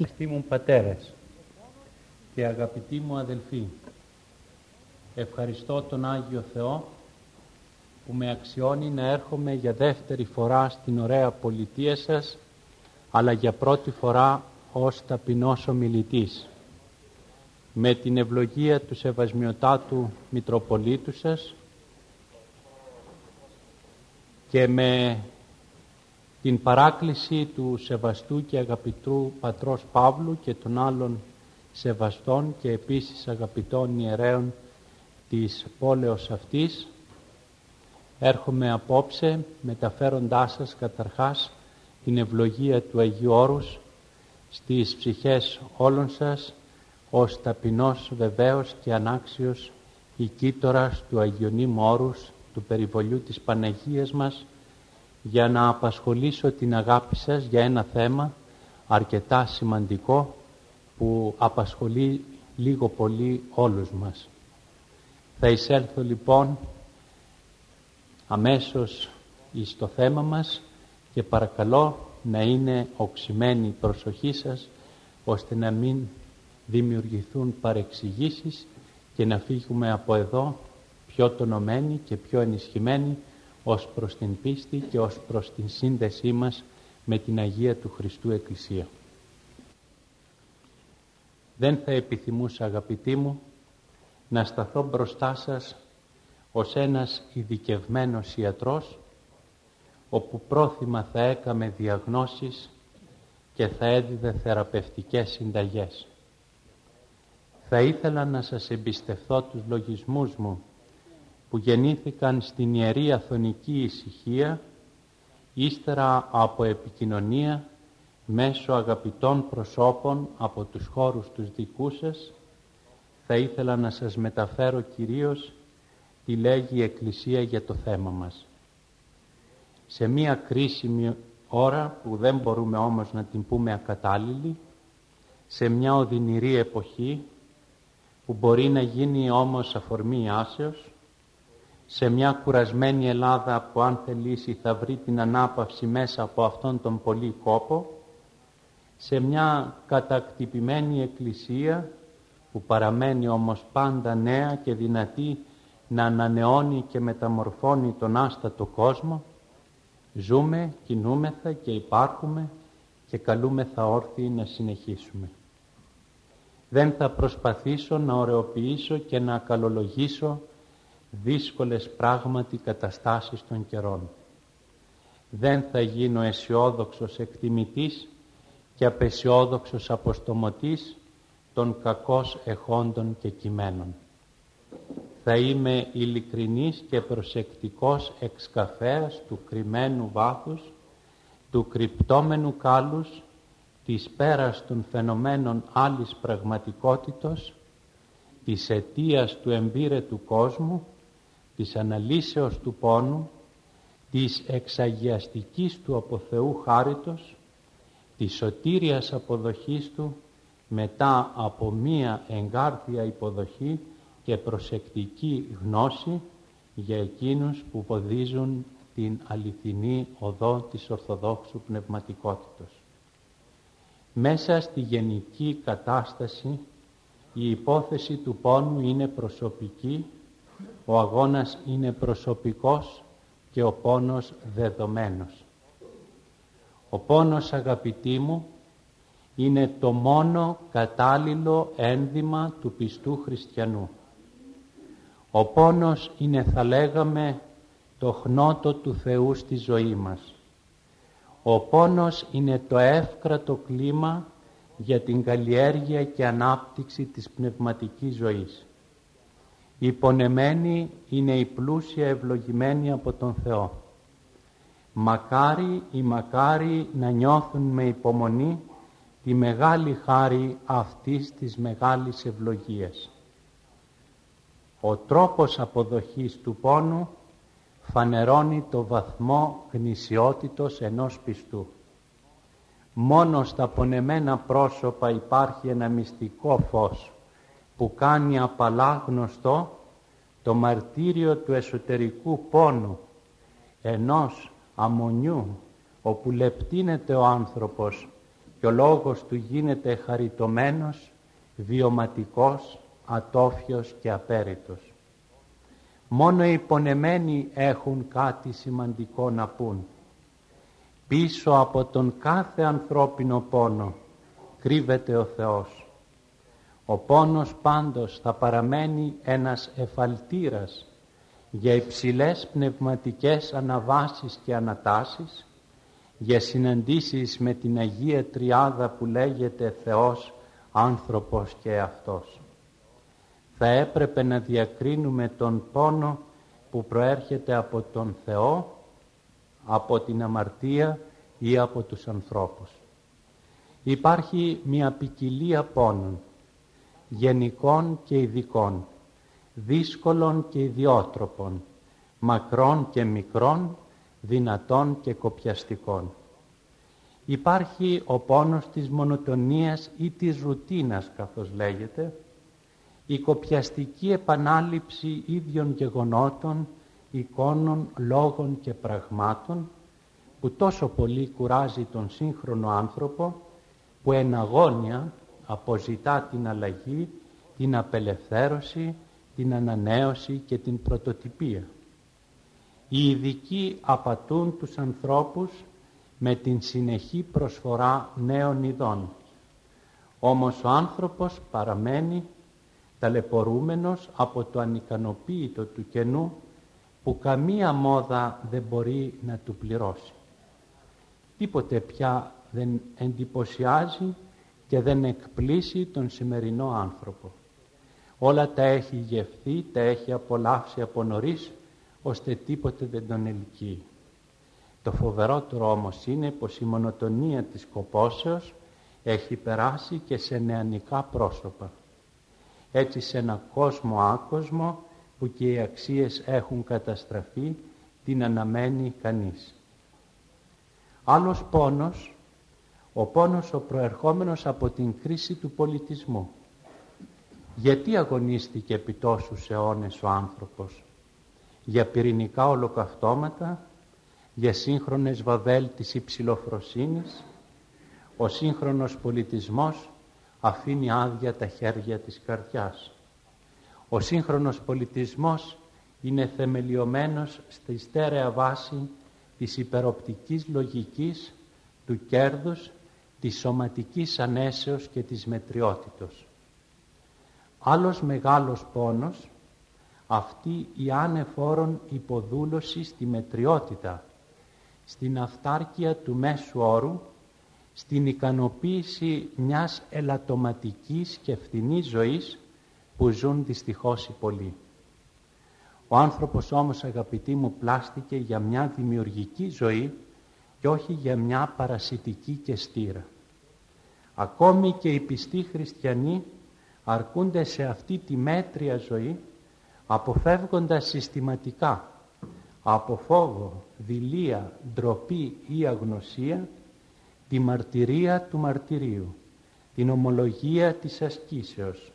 Αγαπητοί μου πατέρες και αγαπητοί μου αδελφοί, ευχαριστώ τον Άγιο Θεό που με αξιώνει να έρχομαι για δεύτερη φορά στην ωραία πολιτεία σας, αλλά για πρώτη φορά ως ταπεινός ομιλητής. Με την ευλογία του Σεβασμιωτάτου Μητροπολίτου σας και με την παράκληση του σεβαστού και αγαπητού πατρός Παύλου και των άλλων σεβαστών και επίσης αγαπητών ιερέων της πόλεως αυτής έρχομαι απόψε μεταφέροντάς σας καταρχάς την ευλογία του Αγίου Όρους στις ψυχές όλων σας ως ταπεινός βεβαίως και ανάξιος οικίτορας του Αγιονίμου Όρους του περιβολιού της Παναγίας μας για να απασχολήσω την αγάπη σας για ένα θέμα αρκετά σημαντικό που απασχολεί λίγο πολύ όλους μας. Θα εισέλθω λοιπόν αμέσως στο θέμα μας και παρακαλώ να είναι οξυμένη η προσοχή σας ώστε να μην δημιουργηθούν παρεξηγήσεις και να φύγουμε από εδώ πιο τονωμένοι και πιο ενισχυμένοι ως προς την πίστη και ως προς την σύνδεσή μας με την Αγία του Χριστού Εκκλησία. Δεν θα επιθυμούσα αγαπητοί μου να σταθώ μπροστά σας ως ένας ειδικευμένος ιατρός όπου πρόθυμα θα έκαμε διαγνώσεις και θα έδιδε θεραπευτικές συνταγές. Θα ήθελα να σας εμπιστευθώ τους λογισμούς μου που γεννήθηκαν στην Ιερή Αθωνική Ησυχία ύστερα από επικοινωνία μέσω αγαπητών προσώπων από τους χώρους τους δικούς σας θα ήθελα να σας μεταφέρω κυρίως τι λέγει η Εκκλησία για το θέμα μας. Σε μία κρίσιμη ώρα που δεν μπορούμε όμως να την πούμε ακατάλληλη, σε μια οδυνηρή εποχή που μπορεί να γίνει όμως αφορμή άσεως, σε μια κουρασμένη Ελλάδα που αν θελήσει θα βρει την ανάπαυση μέσα από αυτόν τον πολύ κόπο, σε μια κατακτυπημένη εκκλησία που παραμένει όμως πάντα νέα και δυνατή να ανανεώνει και μεταμορφώνει τον άστατο κόσμο, ζούμε, κινούμεθα και υπάρχουμε και καλούμεθα όρθιοι να συνεχίσουμε. Δεν θα προσπαθήσω να ωρεοποιήσω και να καλολογήσω δύσκολες πράγματι καταστάσεις των καιρών. Δεν θα γίνω αισιόδοξος εκτιμητής και απεσιόδοξος αποστομωτής των κακώς εχόντων και κειμένων. Θα είμαι ειλικρινής και προσεκτικός εξκαφέας του κρυμμένου βάθους, του κρυπτόμενου κάλους, της πέρας των φαινομένων άλλης πραγματικότητος, της αιτίας του εμπείρετου κόσμου, της αναλύσεως του πόνου, της εξαγιαστικής του από Θεού χάριτος, της σωτήριας αποδοχής του μετά από μία εγκάρδια υποδοχή και προσεκτική γνώση για εκείνους που ποδίζουν την αληθινή οδό της Ορθοδόξου Πνευματικότητος. Μέσα στη γενική κατάσταση η υπόθεση του πόνου είναι προσωπική, ο αγώνας είναι προσωπικός και ο πόνος δεδομένος. Ο πόνος αγαπητοί μου είναι το μόνο κατάλληλο ένδυμα του πιστού χριστιανού. Ο πόνος είναι θα λέγαμε το χνότο του Θεού στη ζωή μας. Ο πόνος είναι το εύκρατο κλίμα για την καλλιέργεια και ανάπτυξη της πνευματικής ζωής. Η πονεμένη είναι η πλούσια ευλογημένη από τον Θεό. Μακάρι ή μακάρι να νιώθουν με υπομονή τη μεγάλη χάρη αυτής της μεγάλης ευλογίας. Ο τρόπος αποδοχής του πόνου φανερώνει το βαθμό γνησιότητος ενός πιστού. Μόνο στα πονεμένα πρόσωπα υπάρχει ένα μυστικό φως που κάνει απαλά γνωστό το μαρτύριο του εσωτερικού πόνου ενός αμμονιού όπου λεπτύνεται ο άνθρωπος και ο λόγος του γίνεται χαριτωμένος, βιωματικός, ατόφιος και απέριτος. Μόνο οι πονεμένοι έχουν κάτι σημαντικό να πούν. Πίσω από τον κάθε ανθρώπινο πόνο κρύβεται ο Θεός. Ο πόνος πάντως θα παραμένει ένας εφαλτήρας για υψηλές πνευματικές αναβάσεις και ανατάσεις, για συναντήσεις με την Αγία Τριάδα που λέγεται Θεός, άνθρωπος και αυτός. Θα έπρεπε να διακρίνουμε τον πόνο που προέρχεται από τον Θεό, από την αμαρτία ή από τους ανθρώπους. Υπάρχει μια ποικιλία πόνων, γενικών και ειδικών, δύσκολων και ιδιότροπων, μακρών και μικρών, δυνατών και κοπιαστικών. Υπάρχει ο πόνος της μονοτονίας ή της ρουτίνας, καθώς λέγεται, η κοπιαστική επανάληψη ίδιων γεγονότων, εικόνων, λόγων και πραγμάτων, που τόσο πολύ κουράζει τον σύγχρονο άνθρωπο, που εν αγώνια αποζητά την αλλαγή, την απελευθέρωση, την ανανέωση και την πρωτοτυπία. Οι ειδικοί απατούν τους ανθρώπους με την συνεχή προσφορά νέων ειδών. Όμως ο άνθρωπος παραμένει ταλαιπωρούμενος από το ανικανοποίητο του κενού που καμία μόδα δεν μπορεί να του πληρώσει. Τίποτε πια δεν εντυπωσιάζει και δεν εκπλήσει τον σημερινό άνθρωπο. Όλα τα έχει γευθεί, τα έχει απολαύσει από νωρίς, ώστε τίποτε δεν τον ελκύει. Το φοβερότερο όμως είναι πως η μονοτονία της κοπόσεως έχει περάσει και σε νεανικά πρόσωπα. Έτσι σε ένα κόσμο άκοσμο που και οι αξίες έχουν καταστραφεί, την αναμένει κανείς. Άλλος πόνος, ο πόνος ο προερχόμενος από την κρίση του πολιτισμού. Γιατί αγωνίστηκε επί τόσους αιώνες ο άνθρωπος; Για πυρηνικά ολοκαυτώματα, για σύγχρονες βαβέλ της υψηλοφροσύνης. Ο σύγχρονος πολιτισμός αφήνει άδεια τα χέρια της καρδιάς. Ο σύγχρονος πολιτισμός είναι θεμελιωμένος στη στέρεα βάση της υπεροπτικής λογικής, του κέρδους, της σωματικής ανέσεως και της μετριότητος. Άλλος μεγάλος πόνος, αυτή η άνεφόρον υποδούλωση στη μετριότητα, στην αυτάρκεια του μέσου όρου, στην ικανοποίηση μιας ελαττωματικής και φθηνής ζωής που ζουν δυστυχώς οι πολλοί. Ο άνθρωπος όμως αγαπητοί μου πλάστηκε για μια δημιουργική ζωή και όχι για μια παρασιτική και στήρα. Ακόμη και οι πιστοί χριστιανοί αρκούνται σε αυτή τη μέτρια ζωή αποφεύγοντας συστηματικά από φόβο, δειλία, ντροπή ή αγνωσία τη μαρτυρία του μαρτυρίου, την ομολογία της ασκήσεως,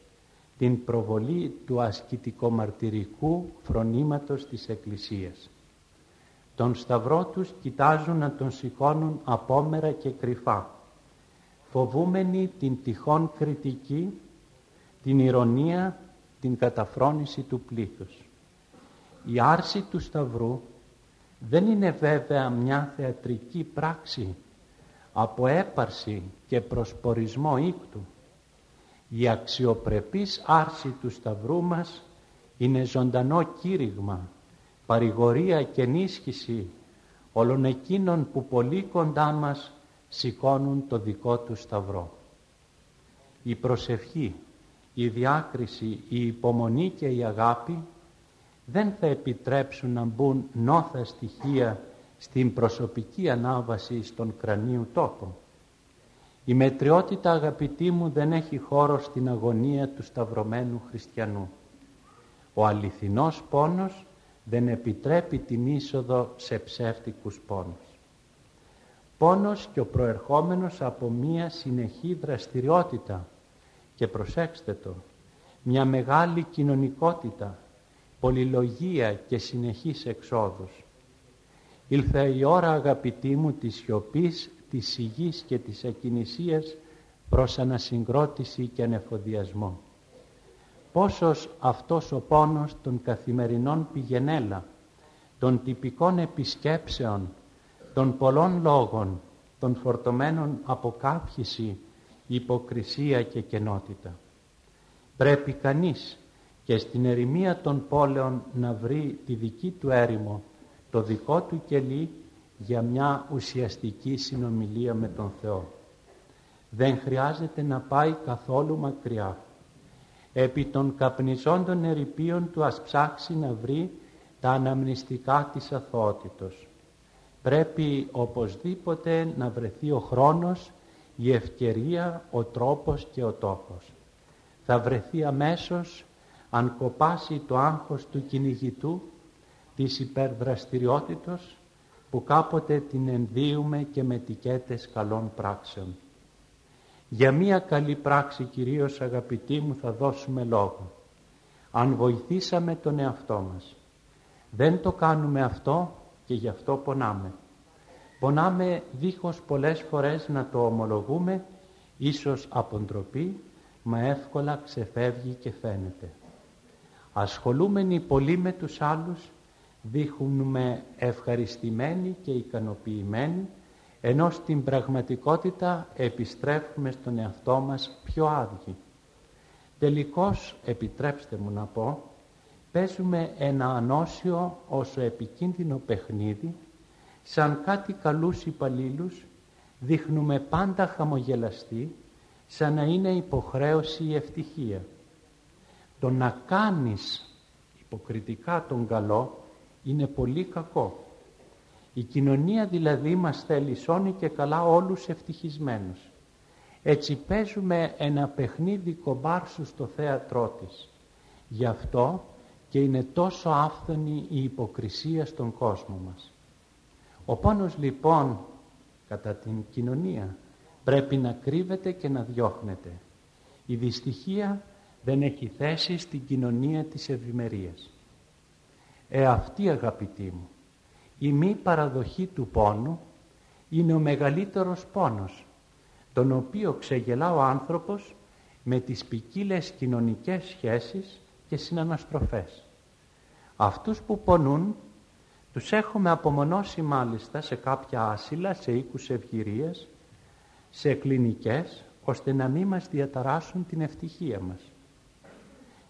την προβολή του ασκητικομαρτυρικού φρονήματος της Εκκλησίας. Τον σταυρό τους κοιτάζουν να τον σηκώνουν απόμερα και κρυφά, φοβούμενοι την τυχόν κριτική, την ηρωνία, την καταφρόνηση του πλήθους. Η άρση του σταυρού δεν είναι βέβαια μια θεατρική πράξη από έπαρση και προσπορισμό ίκτου. Η αξιοπρεπής άρση του Σταυρού μας είναι ζωντανό κήρυγμα, παρηγορία και ενίσχυση όλων εκείνων που πολύ κοντά μας σηκώνουν το δικό τους Σταυρό. Η προσευχή, η διάκριση, η υπομονή και η αγάπη δεν θα επιτρέψουν να μπουν νόθα στοιχεία στην προσωπική ανάβαση στον κρανίου τόπο. Η μετριότητα αγαπητοί μου δεν έχει χώρο στην αγωνία του σταυρωμένου χριστιανού. Ο αληθινός πόνος δεν επιτρέπει την είσοδο σε ψεύτικους πόνους. Πόνος και ο προερχόμενος από μία συνεχή δραστηριότητα και προσέξτε το, μια μεγάλη κοινωνικότητα, πολυλογία και συνεχής εξόδους. Ήλθε η ώρα αγαπητοί μου της σιωπής, της σιγής και της ακινησίας προς ανασυγκρότηση και ανεφοδιασμό. Πόσος αυτός ο πόνος των καθημερινών πηγενέλα, των τυπικών επισκέψεων, των πολλών λόγων, των φορτωμένων από κάπχηση, υποκρισία και κενότητα. Πρέπει κανείς και στην ερημία των πόλεων να βρει τη δική του έρημο, το δικό του κελί για μια ουσιαστική συνομιλία με τον Θεό. Δεν χρειάζεται να πάει καθόλου μακριά. Επί των καπνιζόντων ερηπείων του ας ψάξει να βρει τα αναμνηστικά της αθωότητος. Πρέπει οπωσδήποτε να βρεθεί ο χρόνος, η ευκαιρία, ο τρόπος και ο τόπος. Θα βρεθεί αμέσως αν κοπάσει το άγχος του κυνηγητού της υπερδραστηριότητος που κάποτε την ενδύουμε και με τικέτες καλών πράξεων. Για μία καλή πράξη κυρίως αγαπητοί μου θα δώσουμε λόγο. Αν βοηθήσαμε τον εαυτό μας. Δεν το κάνουμε αυτό και γι' αυτό πονάμε. Πονάμε δίχως πολλές φορές να το ομολογούμε, ίσως από ντροπή, μα εύκολα ξεφεύγει και φαίνεται. Ασχολούμενοι πολύ με τους άλλους, δείχνουμε ευχαριστημένοι και ικανοποιημένοι, ενώ στην πραγματικότητα επιστρέφουμε στον εαυτό μας πιο άδειοι. Τελικώς, επιτρέψτε μου να πω, παίζουμε ένα ανώσιο όσο επικίνδυνο παιχνίδι, σαν κάτι καλούς υπαλλήλους, δείχνουμε πάντα χαμογελαστή, σαν να είναι υποχρέωση η ευτυχία. Το να κάνεις υποκριτικά τον καλό είναι πολύ κακό. Η κοινωνία δηλαδή μας θέλει σώνει και καλά όλους ευτυχισμένους. Έτσι παίζουμε ένα παιχνίδι κομπάρσου στο θέατρό της. Γι' αυτό και είναι τόσο άφθονη η υποκρισία στον κόσμο μας. Ο πόνος λοιπόν κατά την κοινωνία πρέπει να κρύβεται και να διώχνεται. Η δυστυχία δεν έχει θέση στην κοινωνία της ευημερίας. Ε, αυτή αγαπητοί μου, η μη παραδοχή του πόνου είναι ο μεγαλύτερος πόνος, τον οποίο ξεγελά ο άνθρωπος με τις ποικίλες κοινωνικές σχέσεις και συναναστροφές. Αυτούς που πονούν τους έχουμε απομονώσει μάλιστα σε κάποια άσυλα, σε οίκους ευγυρίας, σε κλινικές, ώστε να μην μας διαταράσουν την ευτυχία μας.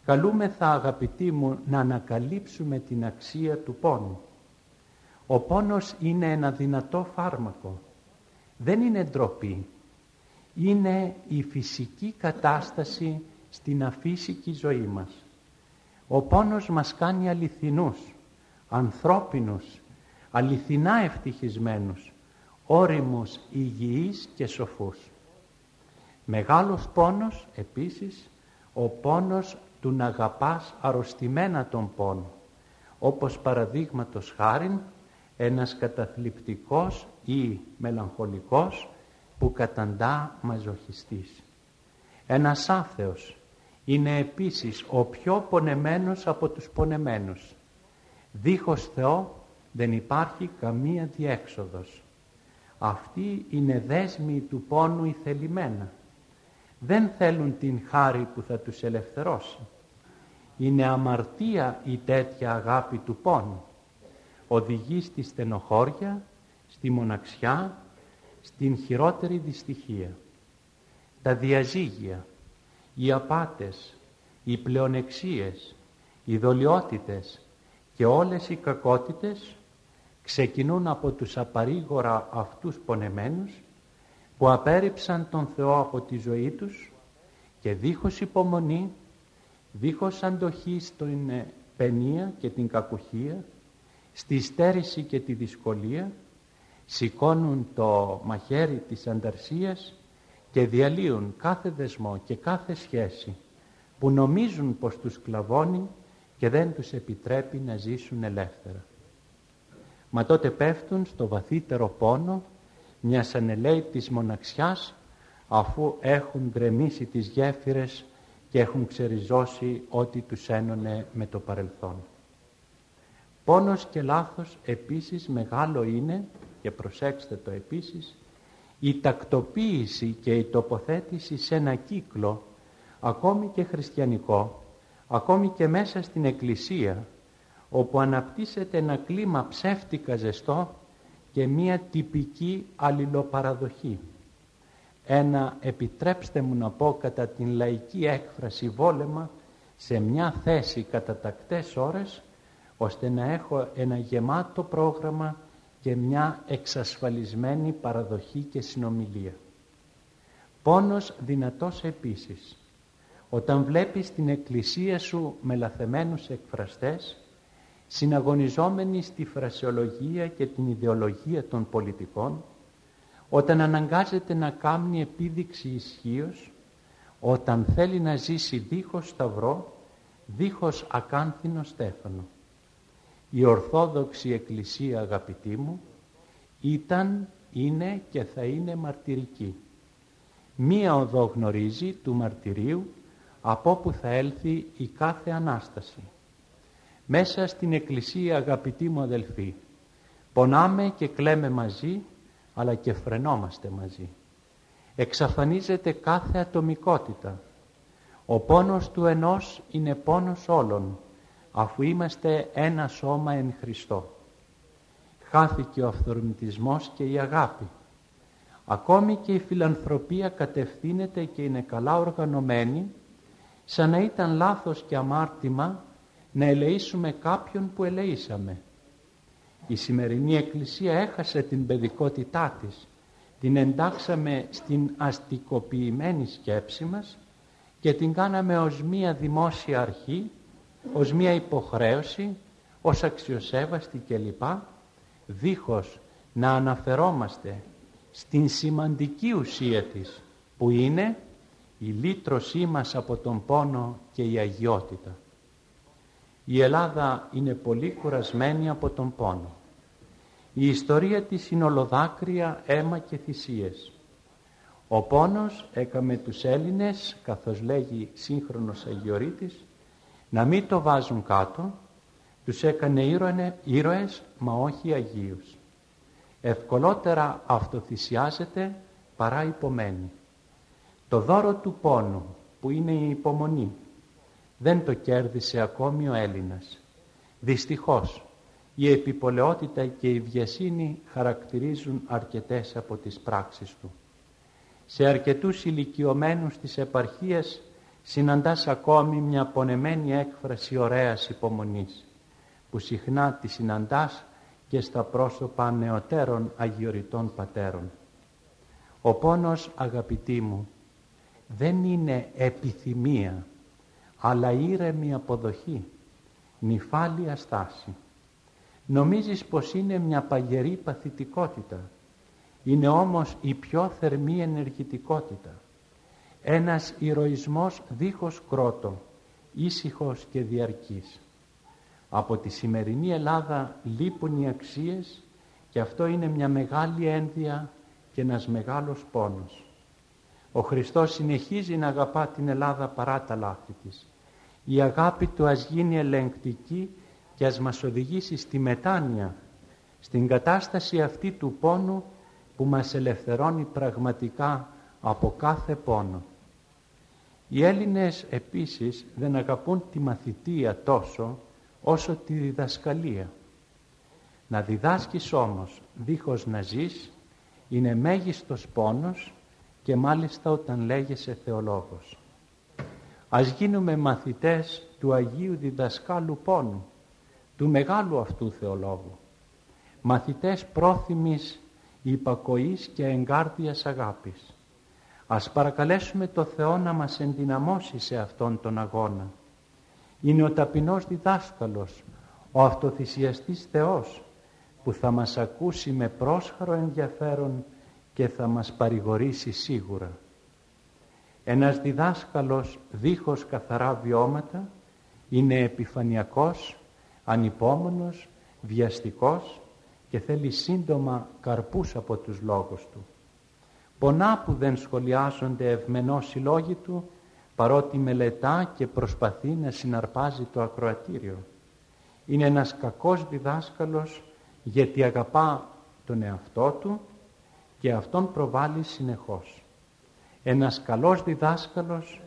Καλούμεθα αγαπητοί μου να ανακαλύψουμε την αξία του πόνου. Ο πόνος είναι ένα δυνατό φάρμακο. Δεν είναι ντροπή. Είναι η φυσική κατάσταση στην αφύσικη ζωή μας. Ο πόνος μας κάνει αληθινούς, ανθρώπινους, αληθινά ευτυχισμένους, όριμους, υγιείς και σοφούς. Μεγάλος πόνος επίσης, ο πόνος του να αγαπάς αρρωστημένα τον πόνο, όπως παραδείγματος χάριν ένας καταθλιπτικός ή μελαγχολικός που καταντά μαζοχιστής. Ένας άθεος είναι επίσης ο πιο πονεμένος από τους πονεμένους. Δίχως Θεό δεν υπάρχει καμία διέξοδος. Αυτή είναι δέσμοι του πόνου η θελημένα. Δεν θέλουν την χάρη που θα τους ελευθερώσει. Είναι αμαρτία η τέτοια αγάπη του πόνου. Οδηγεί στη στενοχώρια, στη μοναξιά, στην χειρότερη δυστυχία. Τα διαζύγια, οι απάτες, οι πλεονεξίες, οι δολιότητες και όλες οι κακότητες ξεκινούν από τους απαρήγορα αυτούς πονεμένους που απέρριψαν τον Θεό από τη ζωή τους και δίχως υπομονή δίχως αντοχή στην παινία και την κακουχία, στη στέρηση και τη δυσκολία, σηκώνουν το μαχαίρι της ανταρσίας και διαλύουν κάθε δεσμό και κάθε σχέση που νομίζουν πως τους κλαβώνει και δεν τους επιτρέπει να ζήσουν ελεύθερα. Μα τότε πέφτουν στο βαθύτερο πόνο μιας ανελαίτης μοναξιάς αφού έχουν γκρεμίσει τις γέφυρες και έχουν ξεριζώσει ό,τι τους ένωνε με το παρελθόν. Πόνος και λάθος επίσης μεγάλο είναι, και προσέξτε το επίσης, η τακτοποίηση και η τοποθέτηση σε ένα κύκλο, ακόμη και χριστιανικό, ακόμη και μέσα στην Εκκλησία, όπου αναπτύσσεται ένα κλίμα ψεύτικα ζεστό και μία τυπική αλληλοπαραδοχή. Ένα, επιτρέψτε μου να πω κατά την λαϊκή έκφραση βόλεμα, σε μια θέση κατά τακτές ώρες, ώστε να έχω ένα γεμάτο πρόγραμμα και μια εξασφαλισμένη παραδοχή και συνομιλία. Πόνος δυνατός επίσης. Όταν βλέπεις την εκκλησία σου με λαθεμένους εκφραστές, συναγωνιζόμενοι στη φρασιολογία και την ιδεολογία των πολιτικών, όταν αναγκάζεται να κάνει επίδειξη ισχύως, όταν θέλει να ζήσει δίχως σταυρό, δίχως ακάνθινο στέφανο. Η Ορθόδοξη Εκκλησία αγαπητοί μου ήταν, είναι και θα είναι μαρτυρική. Μία οδό γνωρίζει του μαρτυρίου από όπου θα έλθει η κάθε Ανάσταση. Μέσα στην Εκκλησία αγαπητοί μου αδελφοί πονάμε και κλαίμε μαζί αλλά και φρενόμαστε μαζί. Εξαφανίζεται κάθε ατομικότητα. Ο πόνος του ενός είναι πόνος όλων αφού είμαστε ένα σώμα εν Χριστώ. Χάθηκε ο αυθορμητισμός και η αγάπη. Ακόμη και η φιλανθρωπία κατευθύνεται και είναι καλά οργανωμένη σαν να ήταν λάθος και αμάρτημα να ελεήσουμε κάποιον που ελεήσαμε. Η σημερινή Εκκλησία έχασε την παιδικότητά της, την εντάξαμε στην αστικοποιημένη σκέψη μας και την κάναμε ως μία δημόσια αρχή ως μία υποχρέωση, ως αξιοσέβαστη κλπ. Δίχως να αναφερόμαστε στην σημαντική ουσία της που είναι η λύτρωσή μας από τον πόνο και η αγιότητα. Η Ελλάδα είναι πολύ κουρασμένη από τον πόνο. Η ιστορία της είναι ολοδάκρυα, αίμα και θυσίες. Ο πόνος έκαμε τους Έλληνες, καθώς λέγει σύγχρονος Αγιορείτης, να μην το βάζουν κάτω, τους έκανε ήρωες, μα όχι Αγίους. Ευκολότερα αυτοθυσιάζεται παρά υπομένει. Το δώρο του πόνου, που είναι η υπομονή, δεν το κέρδισε ακόμη ο Έλληνας. Δυστυχώς, η επιπολαιότητα και η βιασύνη χαρακτηρίζουν αρκετές από τις πράξεις του. Σε αρκετούς ηλικιωμένους της επαρχίας συναντάς ακόμη μια πονεμένη έκφραση ωραίας υπομονής που συχνά τη συναντάς και στα πρόσωπα νεωτέρων αγιοριτών πατέρων. Ο πόνος αγαπητοί μου δεν είναι επιθυμία αλλά ήρεμη αποδοχή, νυφάλια στάση. Νομίζεις πως είναι μια παγερή παθητικότητα, είναι όμως η πιο θερμή ενεργητικότητα ένας ηρωισμός δίχως κρότο, ήσυχος και διαρκής. Από τη σημερινή Ελλάδα λείπουν οι αξίες και αυτό είναι μια μεγάλη ένδια και ένας μεγάλος πόνος. Ο Χριστός συνεχίζει να αγαπά την Ελλάδα παρά τα λάθη της. Η αγάπη του ας γίνει ελεγκτική και ας μας οδηγήσει στη μετάνοια, στην κατάσταση αυτή του πόνου που μας ελευθερώνει πραγματικά από κάθε πόνο. Οι Έλληνες επίσης δεν αγαπούν τη μαθητεία τόσο όσο τη διδασκαλία. Να διδάσκεις όμως δίχως να ζεις είναι μέγιστος πόνος και μάλιστα όταν λέγεσαι θεολόγος. Ας γίνουμε μαθητές του Αγίου Διδασκάλου Πόνου, του μεγάλου αυτού θεολόγου. Μαθητές πρόθυμης υπακοής και εγκάρδιας αγάπης. Ας παρακαλέσουμε το Θεό να μας ενδυναμώσει σε αυτόν τον αγώνα. Είναι ο ταπεινός διδάσκαλος, ο αυτοθυσιαστής Θεός, που θα μας ακούσει με πρόσχαρο ενδιαφέρον και θα μας παρηγορήσει σίγουρα. Ένας διδάσκαλος δίχως καθαρά βιώματα είναι επιφανειακός, ανυπόμονος, βιαστικός και θέλει σύντομα καρπούς από τους λόγους του. Πονά που δεν σχολιάζονται ευμενώς οι λόγοι του, παρότι μελετά και προσπαθεί να συναρπάζει το ακροατήριο. Είναι ένας κακός διδάσκαλος γιατί αγαπά τον εαυτό του και αυτόν προβάλλει συνεχώς. Ένας καλός διδάσκαλος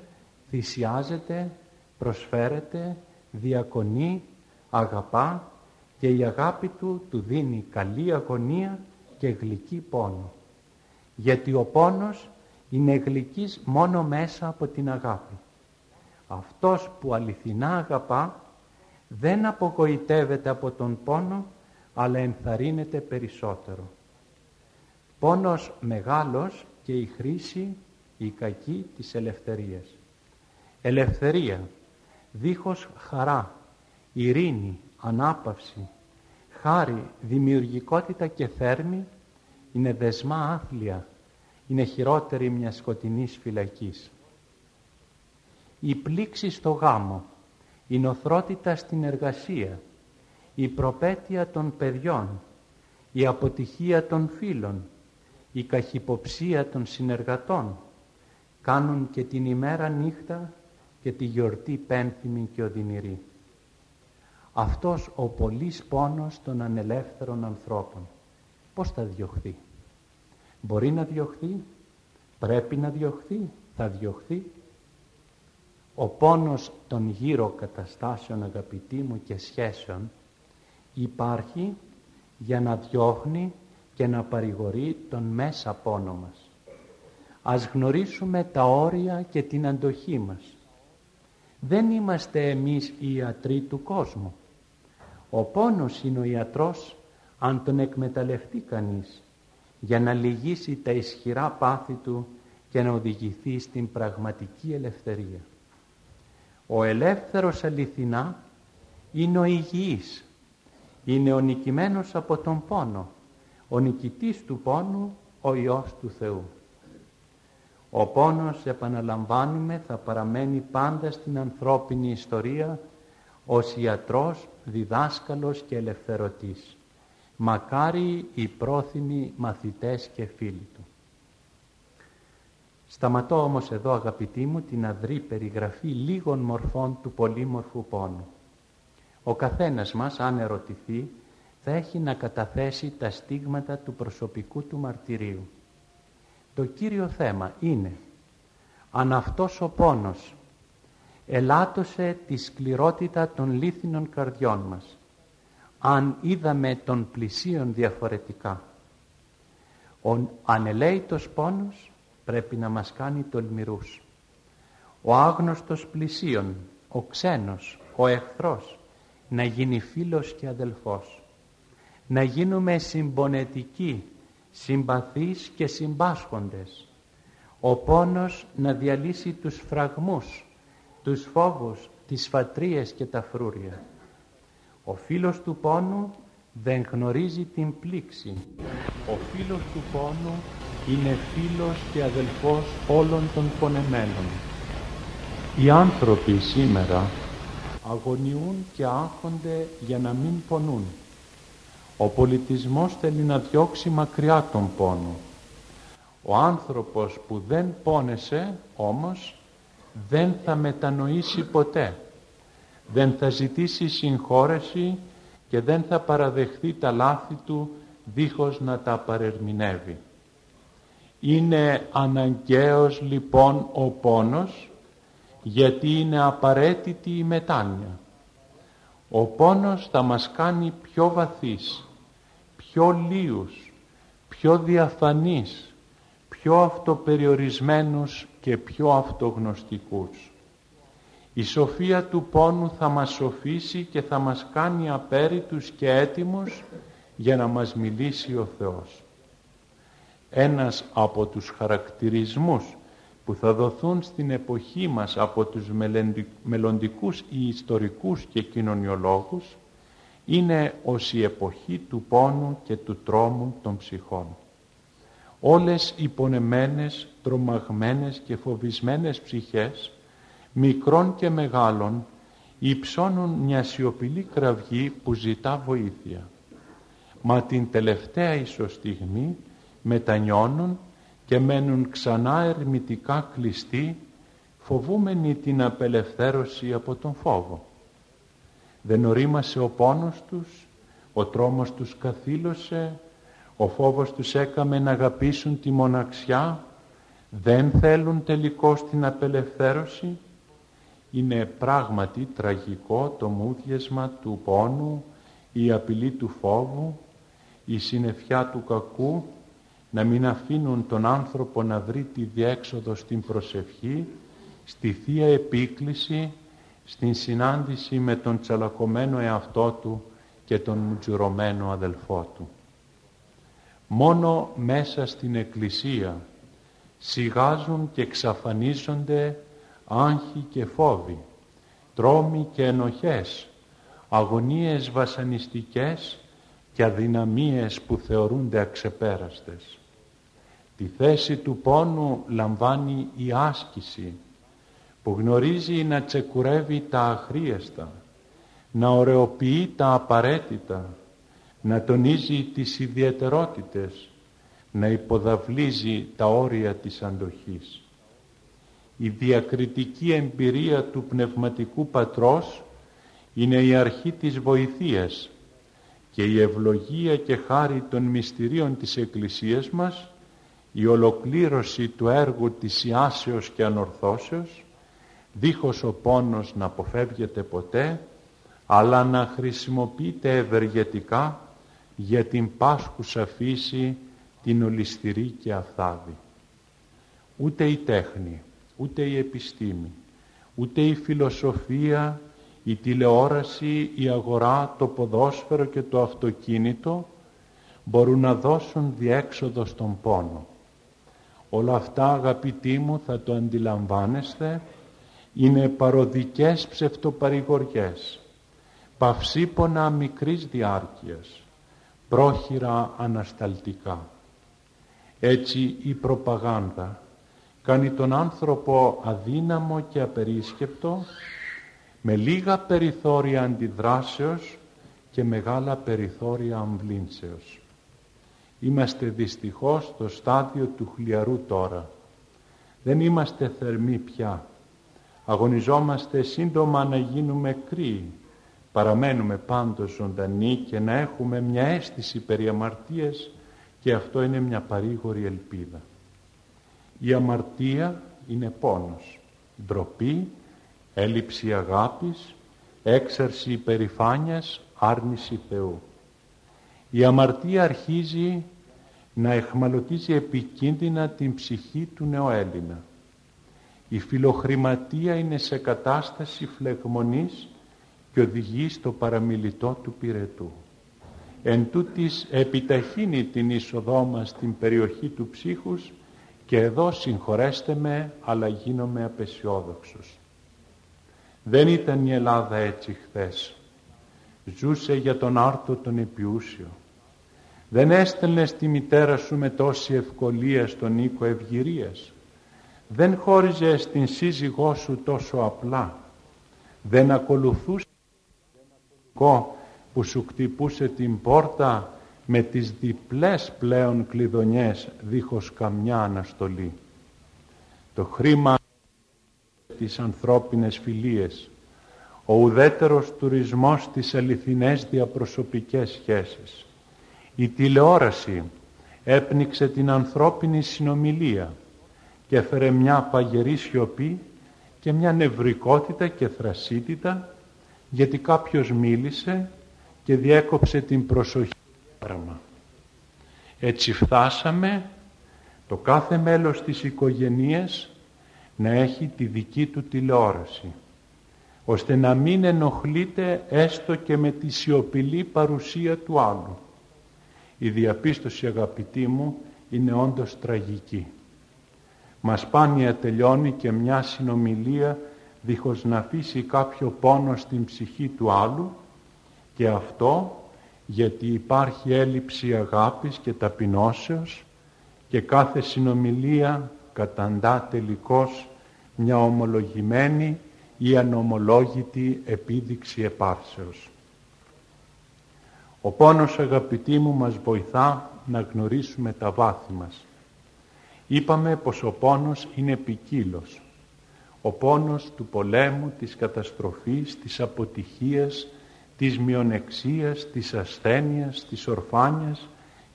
θυσιάζεται, προσφέρεται, διακονεί, αγαπά και η αγάπη του του δίνει καλή αγωνία και γλυκή πόνο. Γιατί ο πόνος είναι γλυκής μόνο μέσα από την αγάπη. Αυτός που αληθινά αγαπά δεν απογοητεύεται από τον πόνο αλλά ενθαρρύνεται περισσότερο. Πόνος μεγάλος και η χρήση, η κακή της ελευθερίας. Ελευθερία, δίχως χαρά, ειρήνη, ανάπαυση, χάρη, δημιουργικότητα και θέρμη είναι δεσμά άθλια, είναι χειρότερη μια σκοτεινής φυλακής. Η πλήξη στο γάμο, η νοθρότητα στην εργασία, η προπέτεια των παιδιών, η αποτυχία των φίλων, η καχυποψία των συνεργατών κάνουν και την ημέρα νύχτα και τη γιορτή πένθυμη και οδυνηρή. Αυτός ο πολύς πόνος των ανελεύθερων ανθρώπων πώς θα διωχθεί; Μπορεί να διωχθεί, πρέπει να διωχθεί, θα διωχθεί. Ο πόνος των γύρω καταστάσεων αγαπητοί μου και σχέσεων υπάρχει για να διώχνει και να παρηγορεί τον μέσα πόνο μας. Ας γνωρίσουμε τα όρια και την αντοχή μας. Δεν είμαστε εμείς οι ιατροί του κόσμου. Ο πόνος είναι ο ιατρός αν τον εκμεταλλευτεί κανείς για να λυγίσει τα ισχυρά πάθη του και να οδηγηθεί στην πραγματική ελευθερία. Ο ελεύθερος αληθινά είναι ο υγιής, είναι ο νικημένος από τον πόνο, ο νικητής του πόνου, ο Υιός του Θεού. Ο πόνος, επαναλαμβάνουμε, θα παραμένει πάντα στην ανθρώπινη ιστορία ως ιατρός, διδάσκαλος και ελευθερωτής. Μακάρι οι πρόθυμοι μαθητές και φίλοι του. Σταματώ όμως εδώ αγαπητοί μου την αδρή περιγραφή λίγων μορφών του πολύμορφου πόνου. Ο καθένας μας αν ερωτηθεί θα έχει να καταθέσει τα στίγματα του προσωπικού του μαρτυρίου. Το κύριο θέμα είναι αν αυτός ο πόνος ελάττωσε τη σκληρότητα των λίθινων καρδιών μας αν είδαμε τον πλησίον διαφορετικά. Ο ανελαίητος πόνος πρέπει να μας κάνει τολμηρούς. Ο άγνωστος πλησίον, ο ξένος, ο εχθρός, να γίνει φίλος και αδελφός. Να γίνουμε συμπονετικοί, συμπαθείς και συμπάσχοντες. Ο πόνος να διαλύσει τους φραγμούς, τους φόβους, τις φατρίες και τα φρούρια. Ο φίλος του πόνου δεν γνωρίζει την πλήξη. Ο φίλος του πόνου είναι φίλος και αδελφός όλων των πονεμένων. Οι άνθρωποι σήμερα αγωνιούν και άχονται για να μην πονούν. Ο πολιτισμός θέλει να διώξει μακριά τον πόνο. Ο άνθρωπος που δεν πόνεσε όμως δεν θα μετανοήσει ποτέ. Δεν θα ζητήσει συγχώρεση και δεν θα παραδεχθεί τα λάθη του δίχως να τα παρερμηνεύει. Είναι αναγκαίος λοιπόν ο πόνος γιατί είναι απαραίτητη η μετάνοια. Ο πόνος θα μας κάνει πιο βαθύς, πιο λίους, πιο διαφανείς, πιο αυτοπεριορισμένους και πιο αυτογνωστικούς. Η σοφία του πόνου θα μας σοφήσει και θα μας κάνει απέριτους και έτοιμους για να μας μιλήσει ο Θεός. Ένας από τους χαρακτηρισμούς που θα δοθούν στην εποχή μας από τους μελλοντικούς ή ιστορικούς και κοινωνιολόγους είναι ως η εποχή του πόνου και του τρόμου των ψυχών. Όλες οι πονεμένες, τρομαγμένες και φοβισμένες ψυχές, μικρών και μεγάλων, υψώνουν μια σιωπηλή κραυγή που ζητά βοήθεια. Μα την τελευταία ισοστιγμή μετανιώνουν και μένουν ξανά ερμητικά κλειστοί φοβούμενοι την απελευθέρωση από τον φόβο. Δεν ορίμασε ο πόνος τους, ο τρόμος τους καθήλωσε, Ο φόβος τους έκαμε να αγαπήσουν τη μοναξιά, δεν θέλουν τελικώς την απελευθέρωση. Είναι πράγματι τραγικό το μούδιασμα του πόνου, η απειλή του φόβου, η συνεφιά του κακού, να μην αφήνουν τον άνθρωπο να βρει τη διέξοδο στην προσευχή, στη Θεία Επίκληση, στην συνάντηση με τον τσαλακωμένο εαυτό του και τον μουτζουρωμένο αδελφό του. Μόνο μέσα στην Εκκλησία σιγάζουν και εξαφανίζονται άγχοι και φόβοι, τρόμοι και ενοχές, αγωνίες βασανιστικές και αδυναμίες που θεωρούνται αξεπέραστες. Τη θέση του πόνου λαμβάνει η άσκηση που γνωρίζει να τσεκουρεύει τα αχρίαστα, να ωρεοποιεί τα απαραίτητα, να τονίζει τις ιδιαιτερότητες, να υποδαβλίζει τα όρια της αντοχής. Η διακριτική εμπειρία του πνευματικού πατρός είναι η αρχή της βοηθείας και η ευλογία και χάρη των μυστηρίων της Εκκλησίας μας, η ολοκλήρωση του έργου της ιάσεως και ανορθώσεως, δίχως ο πόνος να αποφεύγεται ποτέ, αλλά να χρησιμοποιείται ευεργετικά για την πάσχουσα φύση, την ολιστηρή και αφθάδη. Ούτε η τέχνη, ούτε η επιστήμη, ούτε η φιλοσοφία, η τηλεόραση, η αγορά, το ποδόσφαιρο και το αυτοκίνητο μπορούν να δώσουν διέξοδο στον πόνο. Όλα αυτά αγαπητοί μου θα το αντιλαμβάνεστε είναι παροδικές ψευτοπαρηγοριές, παυσίπονα μικρής διάρκειας, πρόχειρα ανασταλτικά. Έτσι η προπαγάνδα κάνει τον άνθρωπο αδύναμο και απερίσκεπτο με λίγα περιθώρια αντιδράσεως και μεγάλα περιθώρια αμβλήνσεως. Είμαστε δυστυχώς στο στάδιο του χλιαρού τώρα. Δεν είμαστε θερμοί πια. Αγωνιζόμαστε σύντομα να γίνουμε κρύοι. Παραμένουμε πάντως ζωντανοί και να έχουμε μια αίσθηση περί αμαρτίας και αυτό είναι μια παρήγορη ελπίδα. Η αμαρτία είναι πόνος, ντροπή, έλλειψη αγάπης, έξαρση υπερηφάνειας, άρνηση Θεού. Η αμαρτία αρχίζει να εχμαλωτίζει επικίνδυνα την ψυχή του νεοέλληνα. Η φιλοχρηματία είναι σε κατάσταση φλεγμονής και οδηγεί στο παραμιλητό του πυρετού. Εν τούτης επιταχύνει την είσοδό μας στην περιοχή του ψύχους και εδώ συγχωρέστε με αλλά γίνομαι απεσιόδοξος. Δεν ήταν η Ελλάδα έτσι χθες. Ζούσε για τον άρτο τον επιούσιο. Δεν έστελνε στη μητέρα σου με τόση ευκολία στον οίκο ευγυρίας. Δεν χώριζε στην σύζυγό σου τόσο απλά. Δεν ακολουθούσε που σου κτυπούσε την πόρτα με τις διπλές πλέον κλειδονιές δίχως καμιά αναστολή. Το χρήμα τις ανθρώπινες φιλίες, ο ουδέτερος τουρισμός της αληθινές διαπροσωπικές σχέσεις. Η τηλεόραση έπνιξε την ανθρώπινη συνομιλία και έφερε μια παγερή σιωπή και μια νευρικότητα και θρασίτητα γιατί κάποιος μίλησε και διέκοψε την προσοχή Έτσι φτάσαμε το κάθε μέλος της οικογένειας να έχει τη δική του τηλεόραση ώστε να μην ενοχλείται έστω και με τη σιωπηλή παρουσία του άλλου. Η διαπίστωση αγαπητοί μου είναι όντως τραγική. Μας σπάνια τελειώνει και μια συνομιλία δίχως να αφήσει κάποιο πόνο στην ψυχή του άλλου και αυτό γιατί υπάρχει έλλειψη αγάπης και ταπεινώσεως και κάθε συνομιλία καταντά τελικώς μια ομολογημένη ή ανομολόγητη επίδειξη επάρσεως. Ο πόνος αγαπητοί μου μας βοηθά να γνωρίσουμε τα βάθη μας. Είπαμε πως ο πόνος είναι ποικίλος. Ο πόνος του πολέμου, της καταστροφής, της αποτυχίας, της μειονεξίας, της ασθένειας, της ορφάνιας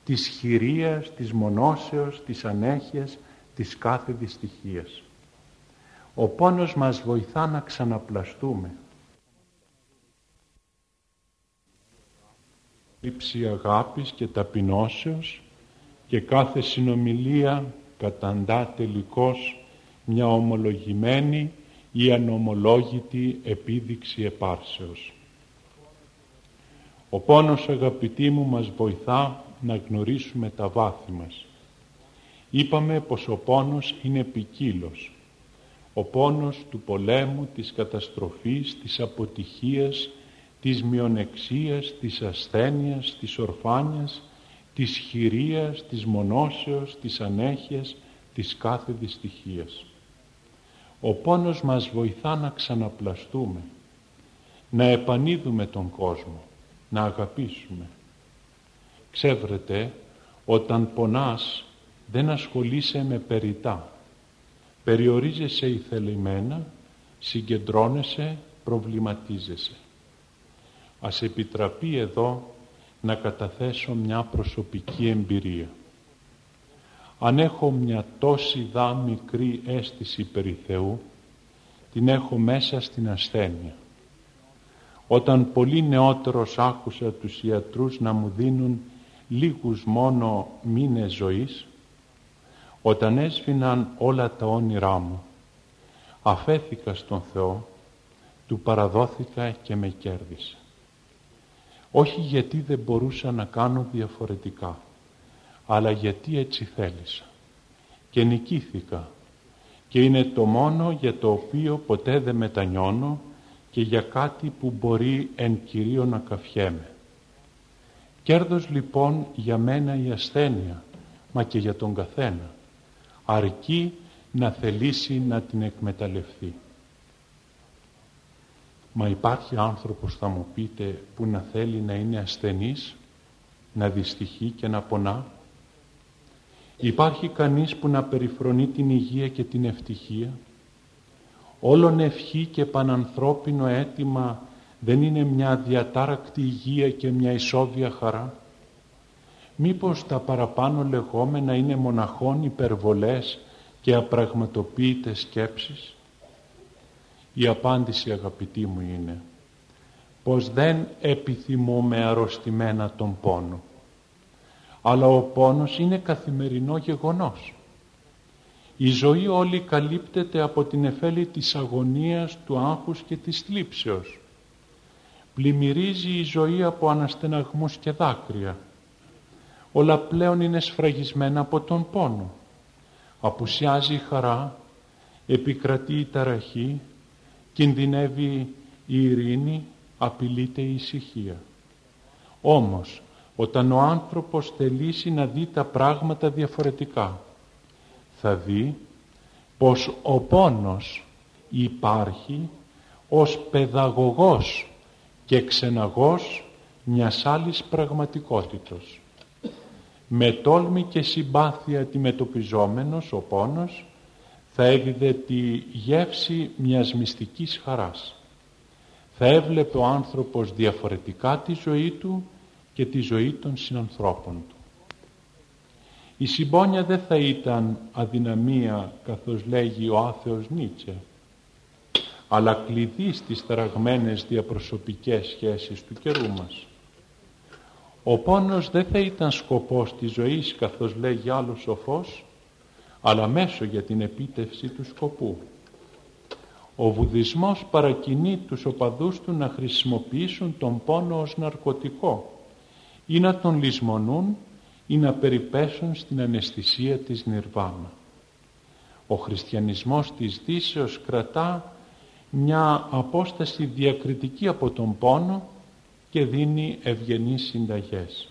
της χειρίας, της μονόσεως, της ανέχειας, της κάθε δυστυχίας. Ο πόνος μας βοηθά να ξαναπλαστούμε. Λήψη αγάπης και ταπεινώσεως και κάθε συνομιλία καταντά τελικώς μια ομολογημένη ή ανομολόγητη επίδειξη επάρσεως. Ο πόνος αγαπητοί μου μας βοηθά να γνωρίσουμε τα βάθη μας. Είπαμε πως ο πόνος είναι ποικίλος. Ο πόνος του πολέμου, της καταστροφής, της αποτυχίας, της μειονεξίας, της ασθένειας, της ορφάνιας, της χειρίας, της μονόσεως, της ανέχειας, της κάθε δυστυχίας. Ο πόνος μας βοηθά να ξαναπλαστούμε, να επανείδουμε τον κόσμο, να αγαπήσουμε. Ξέβρετε, όταν πονάς δεν ασχολείσαι με περιτά. Περιορίζεσαι ηθελημένα, συγκεντρώνεσαι, προβληματίζεσαι. Ας επιτραπεί εδώ να καταθέσω μια προσωπική εμπειρία. Αν έχω μια τόση δά μικρή αίσθηση περί Θεού, την έχω μέσα στην ασθένεια. Όταν πολύ νεότερος άκουσα τους ιατρούς να μου δίνουν λίγους μόνο μήνες ζωής, όταν έσβηναν όλα τα όνειρά μου, αφέθηκα στον Θεό, του παραδόθηκα και με κέρδισε. Όχι γιατί δεν μπορούσα να κάνω διαφορετικά, αλλά γιατί έτσι θέλησα. Και νικήθηκα. Και είναι το μόνο για το οποίο ποτέ δεν μετανιώνω και για κάτι που μπορεί εν κυρίω να καφιέμαι. Κέρδος λοιπόν για μένα η ασθένεια, μα και για τον καθένα, αρκεί να θελήσει να την εκμεταλλευτεί. Μα υπάρχει άνθρωπος θα μου πείτε που να θέλει να είναι ασθενής, να δυστυχεί και να πονά; Υπάρχει κανείς που να περιφρονεί την υγεία και την ευτυχία; Όλον ευχή και πανανθρώπινο αίτημα δεν είναι μια διατάρακτη υγεία και μια ισόβια χαρά. Μήπως τα παραπάνω λεγόμενα είναι μοναχών υπερβολές και απραγματοποιητές σκέψεις; Η απάντηση αγαπητή μου είναι πως δεν επιθυμώ με αρρωστημένα τον πόνο. Αλλά ο πόνος είναι καθημερινό γεγονός. Η ζωή όλη καλύπτεται από την εφέλη της αγωνίας, του άγχους και της θλίψεως. Πλημμυρίζει η ζωή από αναστεναγμούς και δάκρυα. Όλα πλέον είναι σφραγισμένα από τον πόνο. Απουσιάζει η χαρά, επικρατεί η ταραχή, κινδυνεύει η ειρήνη, απειλείται η ησυχία. Όμως, όταν ο άνθρωπος θελήσει να δει τα πράγματα διαφορετικά, θα δει πως ο πόνος υπάρχει ως παιδαγωγός και ξεναγός μιας άλλης πραγματικότητος. Με τόλμη και συμπάθεια αντιμετωπιζόμενος ο πόνος θα έδιδε τη γεύση μιας μυστικής χαράς. Θα έβλεπε ο άνθρωπος διαφορετικά τη ζωή του και τη ζωή των συνανθρώπων του. Η συμπόνια δεν θα ήταν αδυναμία καθώς λέγει ο άθεος Νίτσε αλλά κλειδί στις τραγμένες διαπροσωπικές σχέσεις του καιρού μας. Ο πόνος δεν θα ήταν σκοπός της ζωής καθώς λέγει άλλος σοφός αλλά μέσω για την επίτευξη του σκοπού. Ο Βουδισμός παρακινεί τους οπαδούς του να χρησιμοποιήσουν τον πόνο ως ναρκωτικό ή να τον λησμονούν ή να περιπέσουν στην αναισθησία της Νιρβάνα. Ο χριστιανισμός της Δύσεως κρατά μια απόσταση διακριτική από τον πόνο και δίνει ευγενείς συνταγές.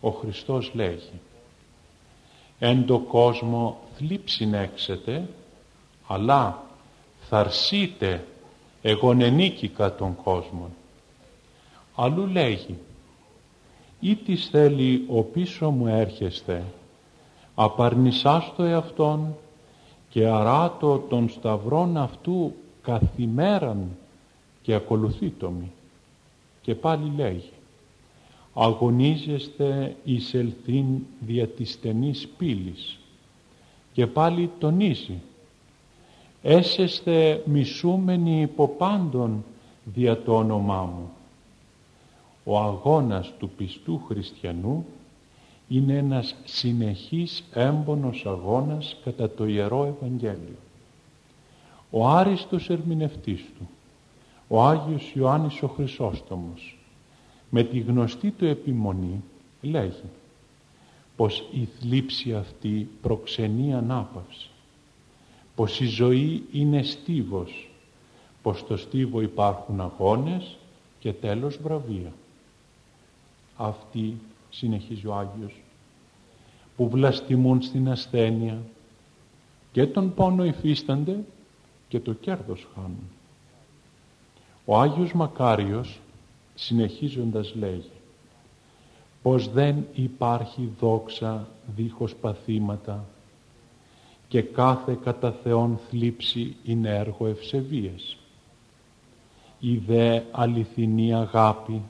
Ο Χριστός λέγει «Εν το κόσμο θλίψην έξετε, αλλά θαρσείτε εγωνενίκηκα των κόσμων». Αλλού λέγει «Ή της θέλει ο πίσω μου έρχεστε, απαρνησάς το εαυτόν και αράτω των σταυρών αυτού καθημέραν και ακολουθεί το μη». Και πάλι λέγει αγωνίζεστε εις ελθύν δια της στενής πύλης και πάλι τονίζει έσεστε μισούμενοι υπό πάντων δια το όνομά μου. Ο αγώνας του πιστού χριστιανού είναι ένας συνεχής έμπονος αγώνας κατά το Ιερό Ευαγγέλιο. Ο άριστος ερμηνευτής του, ο Άγιος Ιωάννης ο Χρυσόστομος, με τη γνωστή του επιμονή λέγει πως η θλίψη αυτή προξενεί ανάπαυση, πως η ζωή είναι στίβος, πως στο στίβο υπάρχουν αγώνες και τέλος βραβεία. Αυτοί, συνεχίζει ο Άγιος, που βλαστημούν στην ασθένεια και τον πόνο υφίστανται και το κέρδος χάνουν. Ο Άγιος Μακάριος συνεχίζοντας λέγει πως δεν υπάρχει δόξα δίχως παθήματα και κάθε κατά Θεόν θλίψη είναι έργο ευσεβίας. Η δε αληθινή αγάπη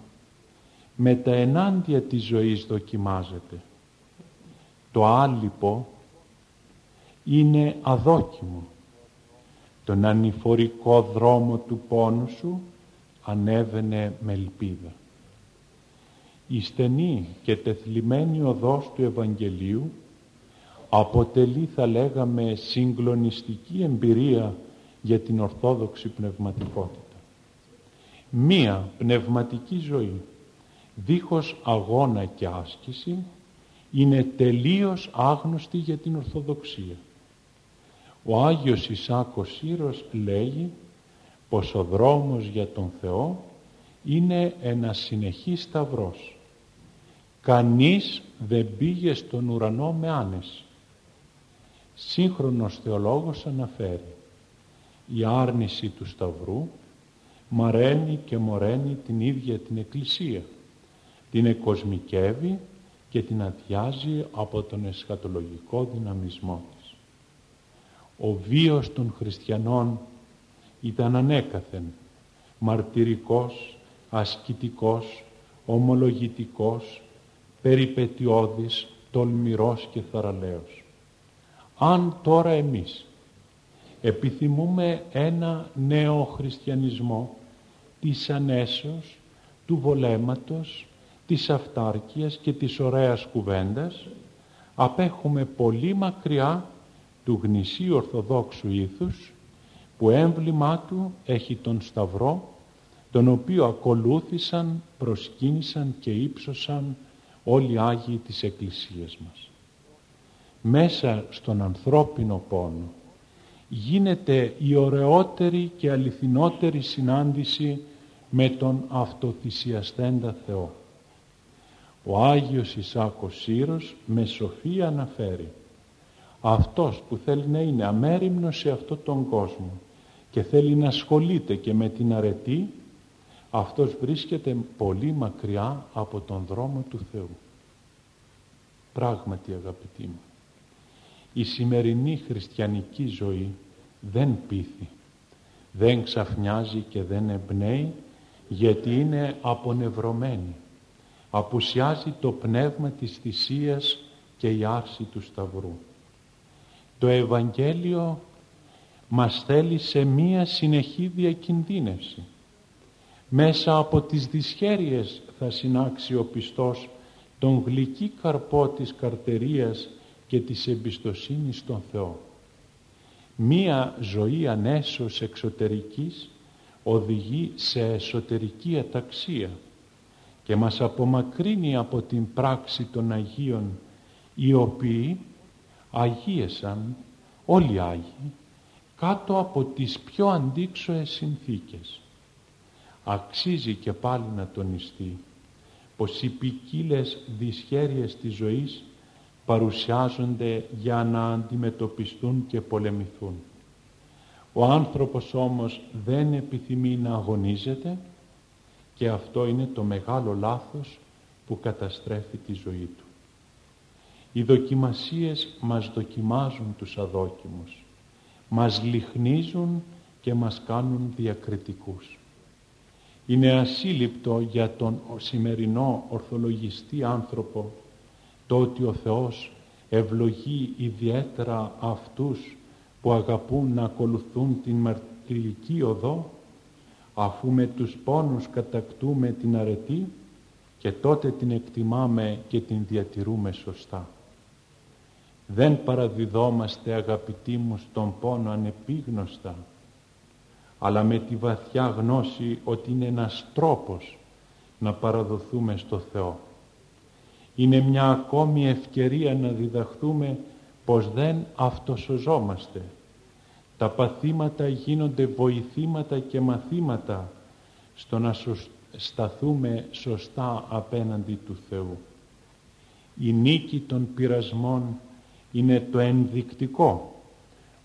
με τα ενάντια της ζωής δοκιμάζεται. Το άλυπο είναι αδόκιμο. Τον ανηφορικό δρόμο του πόνου σου ανέβαινε με ελπίδα. Η στενή και τεθλιμμένη οδός του Ευαγγελίου αποτελεί θα λέγαμε συγκλονιστική εμπειρία για την Ορθόδοξη πνευματικότητα. Μία πνευματική ζωή δίχως αγώνα και άσκηση είναι τελείως άγνωστη για την Ορθοδοξία. Ο Άγιος Ισάκος Σύρος λέγει πως ο δρόμος για τον Θεό είναι ένα συνεχής σταυρός. Κανείς δεν πήγε στον ουρανό με άνεση. Σύγχρονος θεολόγος αναφέρει η άρνηση του σταυρού μαραίνει και μοραίνει την ίδια την Εκκλησία. Την εκοσμικεύει και την αδειάζει από τον εσχατολογικό δυναμισμό της. Ο βίος των χριστιανών ήταν ανέκαθεν μαρτυρικός, ασκητικός, ομολογητικός, περιπετειώδης, τολμηρός και θαραλέος. Αν τώρα εμείς επιθυμούμε ένα νέο χριστιανισμό της ανέσεως, του βολέματος, της αυτάρκειας και της ωραίας κουβέντας, απέχουμε πολύ μακριά του γνησίου Ορθοδόξου ήθους που έμβλημά του έχει τον Σταυρό τον οποίο ακολούθησαν, προσκύνησαν και ύψωσαν όλοι οι Άγιοι της Εκκλησίας μας. Μέσα στον ανθρώπινο πόνο γίνεται η ωραιότερη και αληθινότερη συνάντηση με τον αυτοθυσιαστέντα Θεό. Ο Άγιος Ισάκος Σύρος με σοφία αναφέρει αυτός που θέλει να είναι αμέριμνος σε αυτόν τον κόσμο και θέλει να ασχολείται και με την αρετή, αυτός βρίσκεται πολύ μακριά από τον δρόμο του Θεού. Πράγματι αγαπητοί μου, η σημερινή χριστιανική ζωή δεν πείθει, δεν ξαφνιάζει και δεν εμπνέει γιατί είναι απονευρωμένη. Απουσιάζει το πνεύμα της θυσίας και η άρση του Σταυρού. Το Ευαγγέλιο μας θέλει σε μία συνεχή διακινδύνευση. Μέσα από τις δυσχέρειες θα συνάξει ο πιστός τον γλυκή καρπό της καρτερίας και της εμπιστοσύνης στον Θεό. Μία ζωή ανέσως εξωτερικής οδηγεί σε εσωτερική αταξία και μας απομακρύνει από την πράξη των Αγίων οι οποίοι αγίεσαν όλοι οι Άγιοι κάτω από τις πιο αντίξωες συνθήκες. Αξίζει και πάλι να τονιστεί πως οι ποικίλες δυσχέρειες της ζωής παρουσιάζονται για να αντιμετωπιστούν και πολεμηθούν. Ο άνθρωπος όμως δεν επιθυμεί να αγωνίζεται και αυτό είναι το μεγάλο λάθος που καταστρέφει τη ζωή του. Οι δοκιμασίες μας δοκιμάζουν τους αδόκιμους, μας λιχνίζουν και μας κάνουν διακριτικούς. Είναι ασύλληπτο για τον σημερινό ορθολογιστή άνθρωπο το ότι ο Θεός ευλογεί ιδιαίτερα αυτούς που αγαπούν να ακολουθούν την μαρτυρική οδό αφού με τους πόνους κατακτούμε την αρετή και τότε την εκτιμάμε και την διατηρούμε σωστά. Δεν παραδιδόμαστε αγαπητοί μου στον πόνο ανεπίγνωστα αλλά με τη βαθιά γνώση ότι είναι ένας τρόπος να παραδοθούμε στο Θεό. Είναι μια ακόμη ευκαιρία να διδαχθούμε πως δεν αυτοσοζόμαστε. Τα παθήματα γίνονται βοηθήματα και μαθήματα στο να σταθούμε σωστά απέναντι του Θεού. Η νίκη των πειρασμών είναι το ενδεικτικό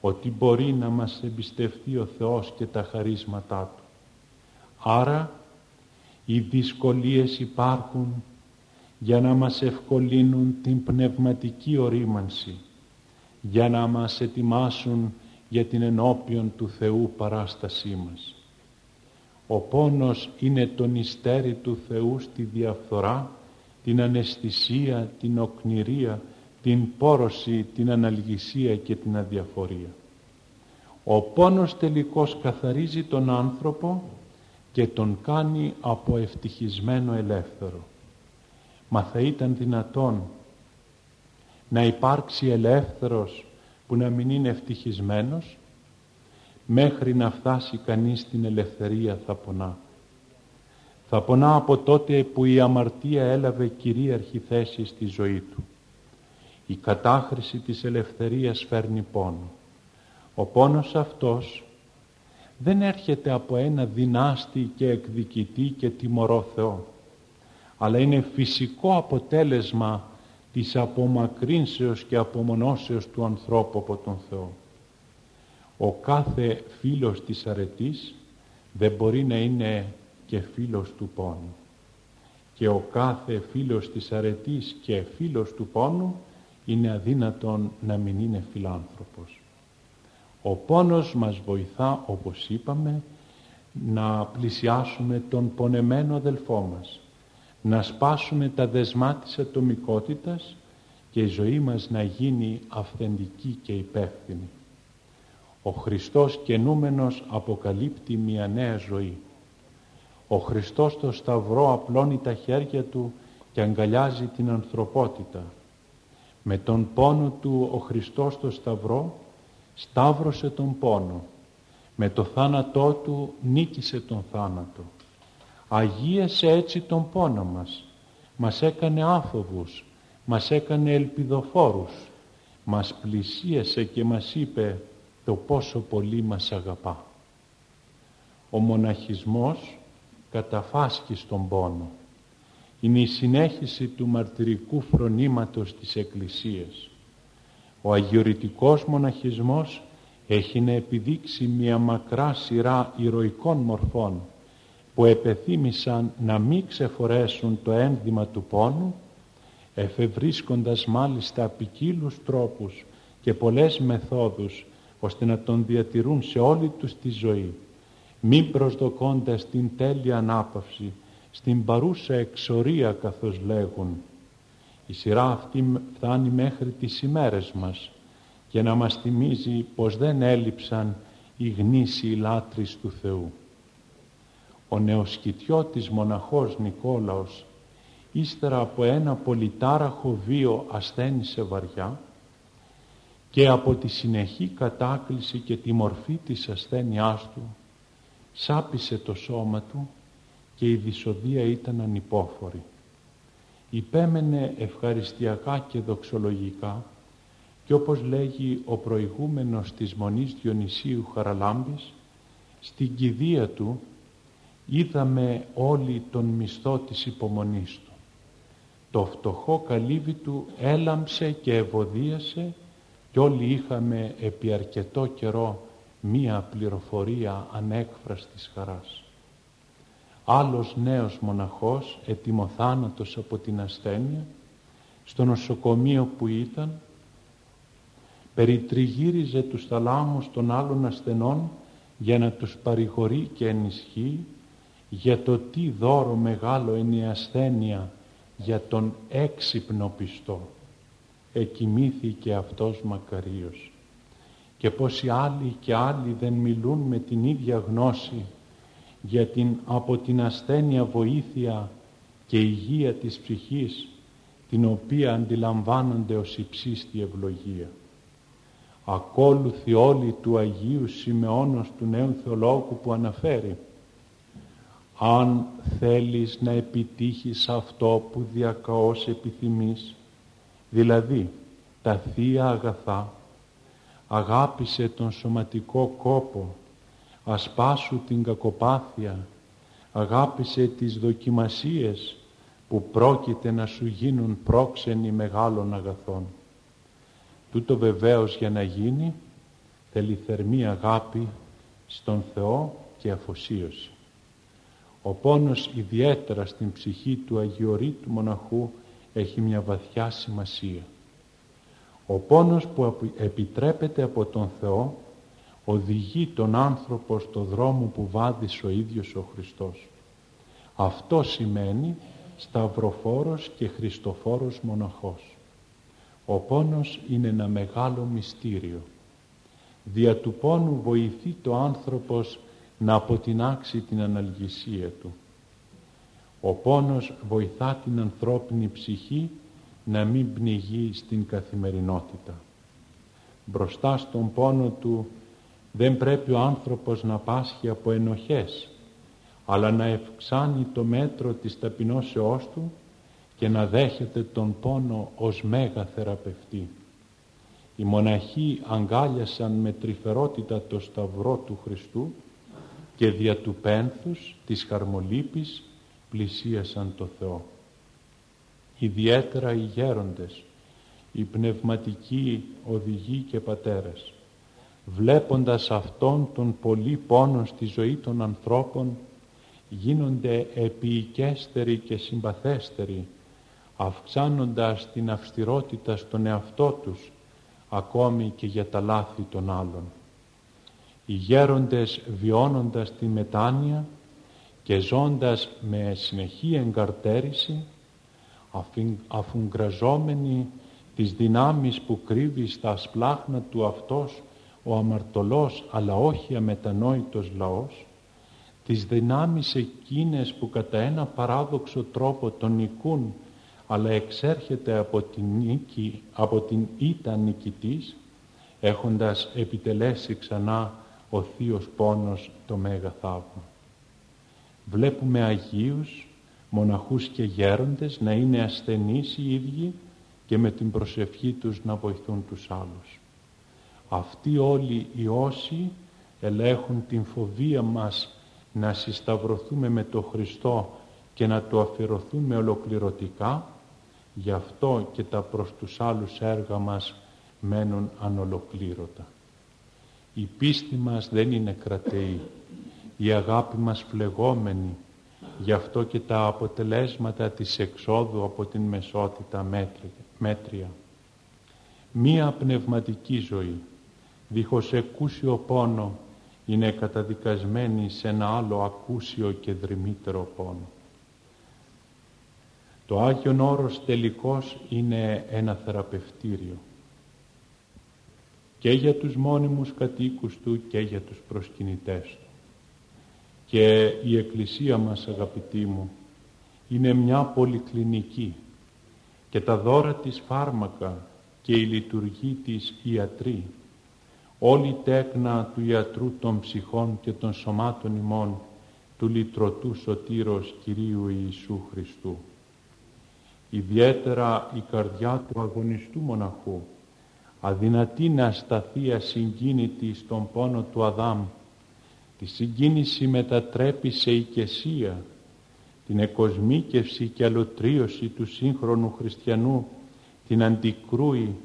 ότι μπορεί να μας εμπιστευτεί ο Θεός και τα χαρίσματά Του. Άρα οι δυσκολίες υπάρχουν για να μας ευκολύνουν την πνευματική ορίμανση, για να μας ετοιμάσουν για την ενώπιον του Θεού παράστασή μας. Ο πόνος είναι το νηστέρι του Θεού στη διαφθορά, την αναισθησία, την οκνηρία, την πόρωση, την αναλγησία και την αδιαφορία. Ο πόνος τελικώς καθαρίζει τον άνθρωπο και τον κάνει από ευτυχισμένο ελεύθερο. Μα θα ήταν δυνατόν να υπάρξει ελεύθερος που να μην είναι ευτυχισμένος μέχρι να φτάσει κανείς στην ελευθερία θα πονά. Θα πονά από τότε που η αμαρτία έλαβε κυρίαρχη θέση στη ζωή του. Η κατάχρηση της ελευθερίας φέρνει πόνο. Ο πόνος αυτός δεν έρχεται από ένα δυνάστη και εκδικητή και τιμωρό Θεό, αλλά είναι φυσικό αποτέλεσμα της απομακρύνσεως και απομονώσεως του ανθρώπου από τον Θεό. Ο κάθε φίλος της αρετής δεν μπορεί να είναι και φίλος του πόνου. Και ο κάθε φίλος της αρετής και φίλος του πόνου είναι αδύνατον να μην είναι φιλάνθρωπος. Ο πόνος μας βοηθά, όπως είπαμε, να πλησιάσουμε τον πονεμένο αδελφό μας, να σπάσουμε τα δεσμά της ατομικότητας και η ζωή μας να γίνει αυθεντική και υπεύθυνη. Ο Χριστός καινούμενος αποκαλύπτει μια νέα ζωή. Ο Χριστός στο Σταυρό απλώνει τα χέρια Του και αγκαλιάζει την ανθρωπότητα. Με τον πόνο Του ο Χριστός στο Σταυρό σταύρωσε τον πόνο. Με το θάνατό Του νίκησε τον θάνατο. Αγίασε έτσι τον πόνο μας. Μας έκανε άφοβους. Μας έκανε ελπιδοφόρους. Μας πλησίασε και μας είπε το πόσο πολύ μας αγαπά. Ο μοναχισμός καταφάσκει στον πόνο. Είναι η συνέχιση του μαρτυρικού φρονήματος της Εκκλησίας. Ο αγιορητικός μοναχισμός έχει να επιδείξει μια μακρά σειρά ηρωικών μορφών που επεθύμησαν να μην ξεφορέσουν το ένδυμα του πόνου εφευρίσκοντας μάλιστα ποικίλους τρόπους και πολλές μεθόδους ώστε να τον διατηρούν σε όλη τους τη ζωή μη προσδοκώντας την τέλεια ανάπαυση στην παρούσα εξορία καθώς λέγουν η σειρά αυτή φτάνει μέχρι τις ημέρες μας και να μας θυμίζει πως δεν έλειψαν οι γνήσιοι λάτρεις του Θεού. Ο νεοσκητιώτης μοναχός Νικόλαος ύστερα από ένα πολυτάραχο βίο ασθένησε βαριά και από τη συνεχή κατάκληση και τη μορφή της ασθένειάς του σάπισε το σώμα του και η δυσοδεία ήταν ανυπόφορη. Υπέμενε ευχαριστιακά και δοξολογικά και όπως λέγει ο προηγούμενος της Μονής Διονυσίου Χαραλάμπης στην κηδεία του είδαμε όλοι τον μισθό της υπομονής του. Το φτωχό καλύβι του έλαμψε και ευωδίασε και όλοι είχαμε επί αρκετό καιρό μία πληροφορία ανέκφραστης χαράς. Άλλος νέος μοναχός, ετοιμοθάνατος από την ασθένεια, στο νοσοκομείο που ήταν, περιτριγύριζε τους θαλάμους των άλλων ασθενών για να τους παρηγορεί και ενισχύει, για το τι δώρο μεγάλο είναι η ασθένεια για τον έξυπνο πιστό. Εκοιμήθηκε αυτός μακαρίος. Και πόσοι άλλοι και άλλοι δεν μιλούν με την ίδια γνώση για την από την ασθένεια βοήθεια και υγεία της ψυχής την οποία αντιλαμβάνονται ως υψίστη ευλογία. Ακόλουθη όλοι του Αγίου Σιμεώνος του Νέου Θεολόγου που αναφέρει αν θέλεις να επιτύχεις αυτό που διακαώς επιθυμείς, δηλαδή τα Θεία Αγαθά, αγάπησε τον σωματικό κόπο, ασπάσου την κακοπάθεια, αγάπησε τις δοκιμασίες που πρόκειται να σου γίνουν πρόξενοι μεγάλων αγαθών. Τούτο βεβαίως για να γίνει θέλει θερμή αγάπη στον Θεό και αφοσίωση. Ο πόνος ιδιαίτερα στην ψυχή του Αγιορείτου μοναχού έχει μια βαθιά σημασία. Ο πόνος που επιτρέπεται από τον Θεό οδηγεί τον άνθρωπο στο δρόμο που βάδισε ο ίδιος ο Χριστός. Αυτό σημαίνει σταυροφόρος και χριστοφόρος μοναχός. Ο πόνος είναι ένα μεγάλο μυστήριο. Δια του πόνου βοηθεί το άνθρωπος να αποτινάξει την αναλγησία του. Ο πόνος βοηθά την ανθρώπινη ψυχή να μην πνιγεί στην καθημερινότητα. Μπροστά στον πόνο του δεν πρέπει ο άνθρωπος να πάσχει από ενοχές, αλλά να ευξάνει το μέτρο της ταπεινώσεώς του και να δέχεται τον πόνο ως μέγα θεραπευτή. Οι μοναχοί αγκάλιασαν με τρυφερότητα το σταυρό του Χριστού και δια του πένθους της χαρμολύπης πλησίασαν το Θεό. Ιδιαίτερα οι γέροντες, οι πνευματικοί οδηγοί και πατέρες, βλέποντας αυτόν τον πολύ πόνο στη ζωή των ανθρώπων, γίνονται επίοικέστεροι και συμπαθέστεροι, αυξάνοντας την αυστηρότητα στον εαυτό τους, ακόμη και για τα λάθη των άλλων οι γέροντες βιώνοντας τη μετάνοια και ζώντας με συνεχή εγκαρτέρηση αφουγκραζόμενοι τις δυνάμεις που κρύβει στα σπλάχνα του αυτός ο αμαρτωλός αλλά όχι αμετανόητος λαός τις δυνάμεις εκείνες που κατά ένα παράδοξο τρόπο τον νικούν αλλά εξέρχεται από την, νίκη, από την ήττα νικητής έχοντας επιτελέσει ξανά ο Θείος Πόνος το Μέγα Θαύμα. Βλέπουμε Αγίους, μοναχούς και γέροντες να είναι ασθενείς οι ίδιοι και με την προσευχή τους να βοηθούν τους άλλους. Αυτοί όλοι οι όσοι ελέγχουν την φοβία μας να συσταυρωθούμε με το Χριστό και να το αφιερωθούμε ολοκληρωτικά, γι' αυτό και τα προς τους άλλους έργα μας μένουν ανολοκλήρωτα. Η πίστη μας δεν είναι κρατεή, η αγάπη μας φλεγόμενη, γι' αυτό και τα αποτελέσματα της εξόδου από την μεσότητα μέτρια. Μία πνευματική ζωή, δίχως εκούσιο πόνο, είναι καταδικασμένη σε ένα άλλο ακούσιο και δρυμύτερο πόνο. Το Άγιον Όρος τελικώς είναι ένα θεραπευτήριο και για τους μόνιμους κατοίκους του και για τους προσκυνητές του. Και η Εκκλησία μας αγαπητοί μου είναι μια πολυκλινική και τα δώρα της φάρμακα και η λειτουργή της ιατρή όλη τέκνα του ιατρού των ψυχών και των σωμάτων ημών του λυτρωτού σωτήρος Κυρίου Ιησού Χριστού. Ιδιαίτερα η καρδιά του αγωνιστού μοναχού αδυνατή να σταθεί ασυγκίνητη στον πόνο του Αδάμ. Τη συγκίνηση μετατρέπει σε οικεσία, την εκοσμίκευση και αλωτρίωση του σύγχρονου χριστιανού, την αντικρούει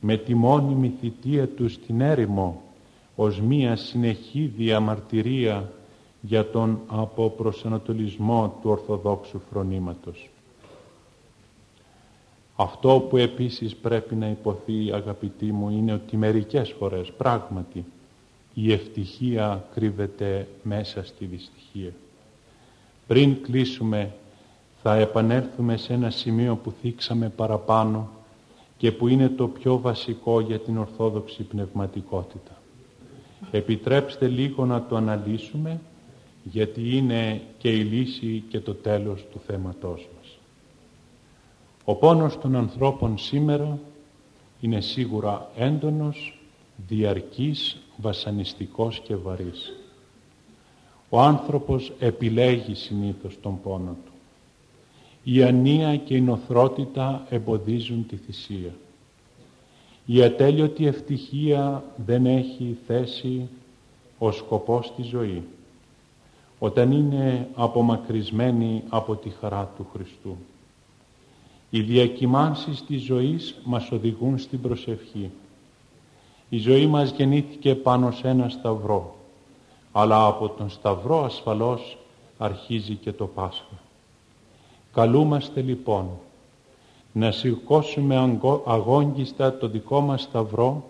με τη μόνιμη θητεία του στην έρημο, ως μία συνεχή διαμαρτυρία για τον αποπροσανατολισμό του Ορθοδόξου φρονήματος. Αυτό που επίσης πρέπει να υποθεί αγαπητοί μου είναι ότι μερικές φορές πράγματι η ευτυχία κρύβεται μέσα στη δυστυχία. Πριν κλείσουμε θα επανέλθουμε σε ένα σημείο που θίξαμε παραπάνω και που είναι το πιο βασικό για την Ορθόδοξη Πνευματικότητα. Επιτρέψτε λίγο να το αναλύσουμε γιατί είναι και η λύση και το τέλος του θέματός μας. Ο πόνος των ανθρώπων σήμερα είναι σίγουρα έντονος, διαρκής, βασανιστικός και βαρύς. Ο άνθρωπος επιλέγει συνήθως τον πόνο του. Η ανία και η νοθρότητα εμποδίζουν τη θυσία. Η ατέλειωτη ευτυχία δεν έχει θέση ο σκοπός στη ζωή όταν είναι απομακρυσμένη από τη χαρά του Χριστού. Οι διακυμάνσεις της ζωής μας οδηγούν στην προσευχή. Η ζωή μας γεννήθηκε πάνω σε ένα σταυρό, αλλά από τον σταυρό ασφαλώς αρχίζει και το Πάσχα. Καλούμαστε λοιπόν να σηκώσουμε αγόγγιστα το δικό μας σταυρό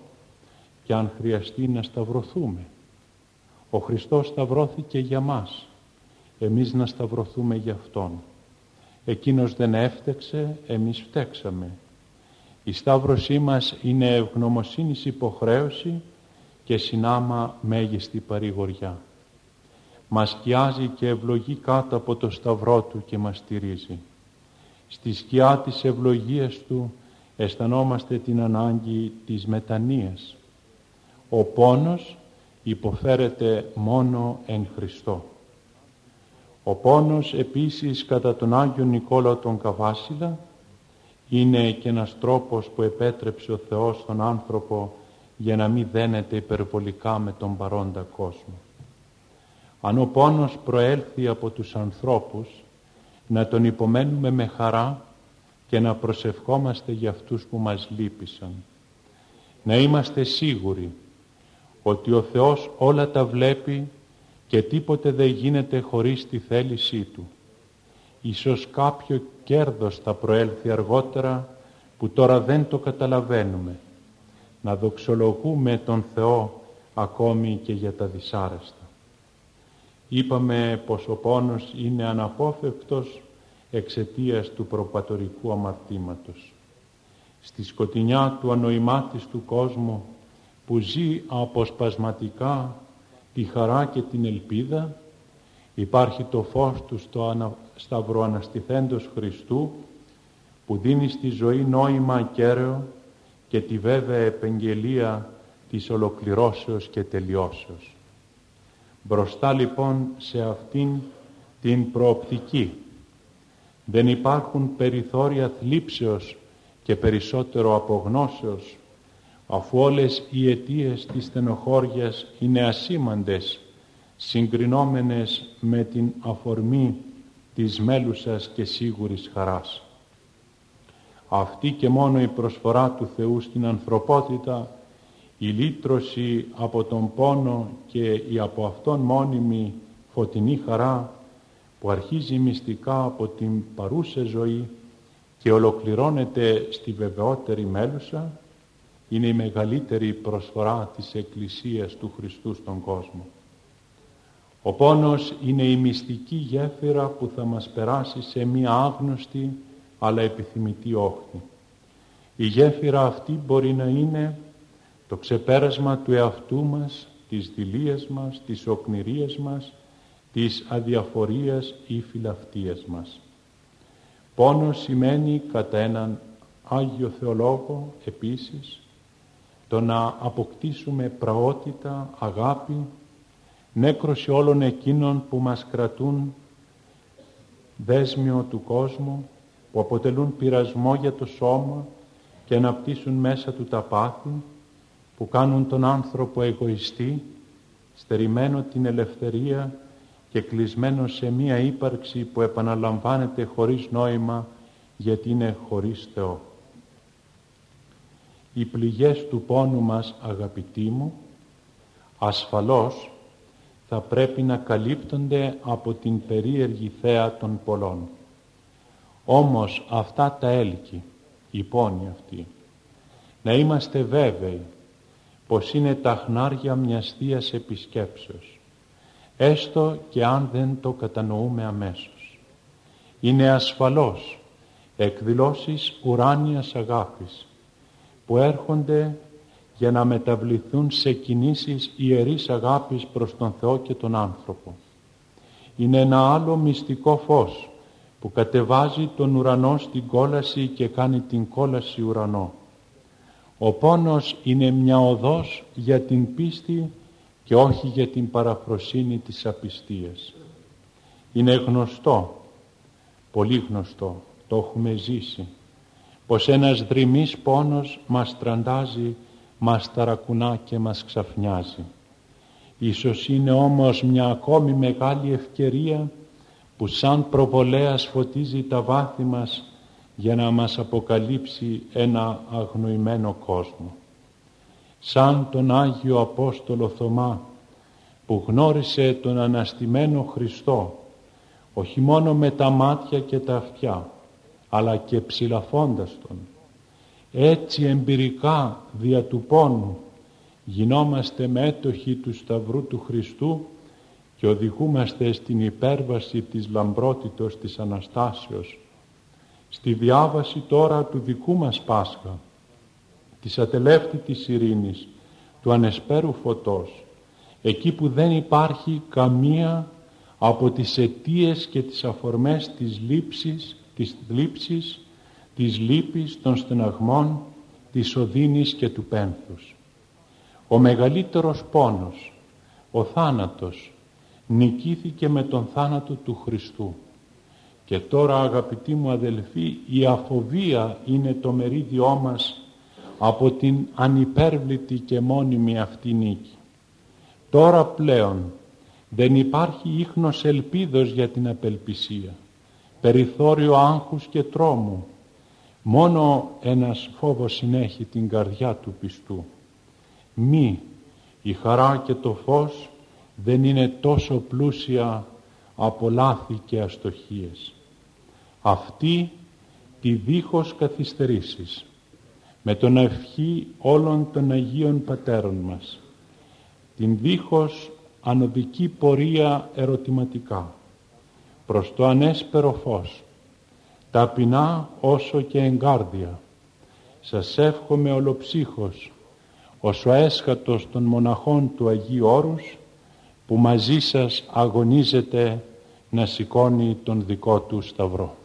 και αν χρειαστεί να σταυρωθούμε. Ο Χριστός σταυρώθηκε για μας, εμείς να σταυρωθούμε για Αυτόν. Εκείνος δεν έφτεξε, εμείς φταίξαμε. Η σταύρωσή μας είναι ευγνωμοσύνης υποχρέωση και συνάμα μέγιστη παρηγοριά. Μας σκιάζει και ευλογεί κάτω από το σταυρό Του και μας στηρίζει. Στη σκιά της ευλογίας Του αισθανόμαστε την ανάγκη της μετανοίας. Ο πόνος υποφέρεται μόνο εν Χριστώ. Ο πόνος επίσης κατά τον Άγιο Νικόλαο τον Καβάσιλα είναι και ένας τρόπος που επέτρεψε ο Θεός στον άνθρωπο για να μην δένεται υπερβολικά με τον παρόντα κόσμο. Αν ο πόνος προέλθει από τους ανθρώπους, να τον υπομένουμε με χαρά και να προσευχόμαστε για αυτούς που μας λύπησαν. Να είμαστε σίγουροι ότι ο Θεός όλα τα βλέπει και τίποτε δεν γίνεται χωρίς τη θέλησή Του. Ίσως κάποιο κέρδος θα προέλθει αργότερα που τώρα δεν το καταλαβαίνουμε. Να δοξολογούμε τον Θεό ακόμη και για τα δυσάρεστα. Είπαμε πως ο πόνος είναι αναπόφευκτος εξαιτίας του προπατορικού αμαρτήματος. Στη σκοτεινιά του ανοημάτιστου κόσμου που ζει αποσπασματικά τη χαρά και την ελπίδα, υπάρχει το φως του στο ανα... σταυροαναστηθέντος Χριστού που δίνει στη ζωή νόημα κέραιο και τη βέβαια επεγγελία της ολοκληρώσεως και τελειώσεως. Μπροστά λοιπόν σε αυτήν την προοπτική δεν υπάρχουν περιθώρια θλίψεως και περισσότερο απογνώσεως αφού όλες οι αιτίες της στενοχώριας είναι ασήμαντες συγκρινόμενες με την αφορμή της μέλουσας και σίγουρης χαράς. Αυτή και μόνο η προσφορά του Θεού στην ανθρωπότητα η λύτρωση από τον πόνο και η από αυτόν μόνιμη φωτεινή χαρά που αρχίζει μυστικά από την παρούσα ζωή και ολοκληρώνεται στη βεβαιότερη μέλουσα είναι η μεγαλύτερη προσφορά της Εκκλησίας του Χριστού στον κόσμο. Ο πόνος είναι η μυστική γέφυρα που θα μας περάσει σε μία άγνωστη αλλά επιθυμητή όχθη. Η γέφυρα αυτή μπορεί να είναι το ξεπέρασμα του εαυτού μας, της δηλίας μας, της οκνηρίας μας, της αδιαφορίας ή φιλαυτίας μας. Πόνος σημαίνει κατά έναν Άγιο Θεολόγο επίσης το να αποκτήσουμε πραότητα, αγάπη, νέκρωση όλων εκείνων που μας κρατούν δέσμιο του κόσμου, που αποτελούν πειρασμό για το σώμα και αναπτύσσουν μέσα του τα πάθη, που κάνουν τον άνθρωπο εγωιστή, στερημένο την ελευθερία και κλεισμένο σε μία ύπαρξη που επαναλαμβάνεται χωρίς νόημα γιατί είναι χωρίς Θεό. Οι πληγές του πόνου μας, αγαπητοί μου, ασφαλώς θα πρέπει να καλύπτονται από την περίεργη θέα των πολλών. Όμως αυτά τα έλκη, οι πόνοι αυτοί, να είμαστε βέβαιοι πως είναι τα χνάρια μιας Θείας επισκέψεως. έστω και αν δεν το κατανοούμε αμέσως. Είναι ασφαλώς εκδηλώσεις ουράνιας αγάπης που έρχονται για να μεταβληθούν σε κινήσεις ιερής αγάπης προς τον Θεό και τον άνθρωπο. Είναι ένα άλλο μυστικό φως που κατεβάζει τον ουρανό στην κόλαση και κάνει την κόλαση ουρανό. Ο πόνος είναι μια οδός για την πίστη και όχι για την παραφροσύνη της απιστίας. Είναι γνωστό, πολύ γνωστό, το έχουμε ζήσει, πως ένας δρυμής πόνος μας τραντάζει, μας ταρακουνά και μας ξαφνιάζει. Ίσως είναι όμως μια ακόμη μεγάλη ευκαιρία που σαν προβολέας φωτίζει τα βάθη μας για να μας αποκαλύψει ένα αγνοημένο κόσμο. Σαν τον Άγιο Απόστολο Θωμά που γνώρισε τον αναστημένο Χριστό όχι μόνο με τα μάτια και τα αυτιά αλλά και ψηλαφώντας Τον. Έτσι εμπειρικά δια του πόνου γινόμαστε μέτοχοι του Σταυρού του Χριστού και οδηγούμαστε στην υπέρβαση της λαμπρότητος της Αναστάσεως στη διάβαση τώρα του δικού μας Πάσχα της ατελεύτητης ειρήνης του ανεσπέρου φωτός εκεί που δεν υπάρχει καμία από τις αιτίες και τις αφορμές της λήψης, της λήψης, της λύπης, των στεναγμών, της οδύνης και του πένθους. Ο μεγαλύτερος πόνος, ο θάνατος, νικήθηκε με τον θάνατο του Χριστού. Και τώρα αγαπητοί μου αδελφοί η αφοβία είναι το μερίδιό μας από την ανυπέρβλητη και μόνιμη αυτή νίκη. Τώρα πλέον δεν υπάρχει ίχνος ελπίδος για την απελπισία, περιθώριο άγχους και τρόμου. Μόνο ένας φόβος συνέχει την καρδιά του πιστού. Μη η χαρά και το φως δεν είναι τόσο πλούσια από λάθη και αστοχίες. Αυτή τη δίχως καθυστερήσεις με τον ευχή όλων των Αγίων Πατέρων μας την δίχως ανωδική πορεία ερωτηματικά προς το ανέσπερο φως ταπεινά όσο και εγκάρδια σας εύχομαι ολοψύχως ως ο έσχατος των μοναχών του Αγίου Όρους που μαζί σας αγωνίζεται να σηκώνει τον δικό του σταυρό.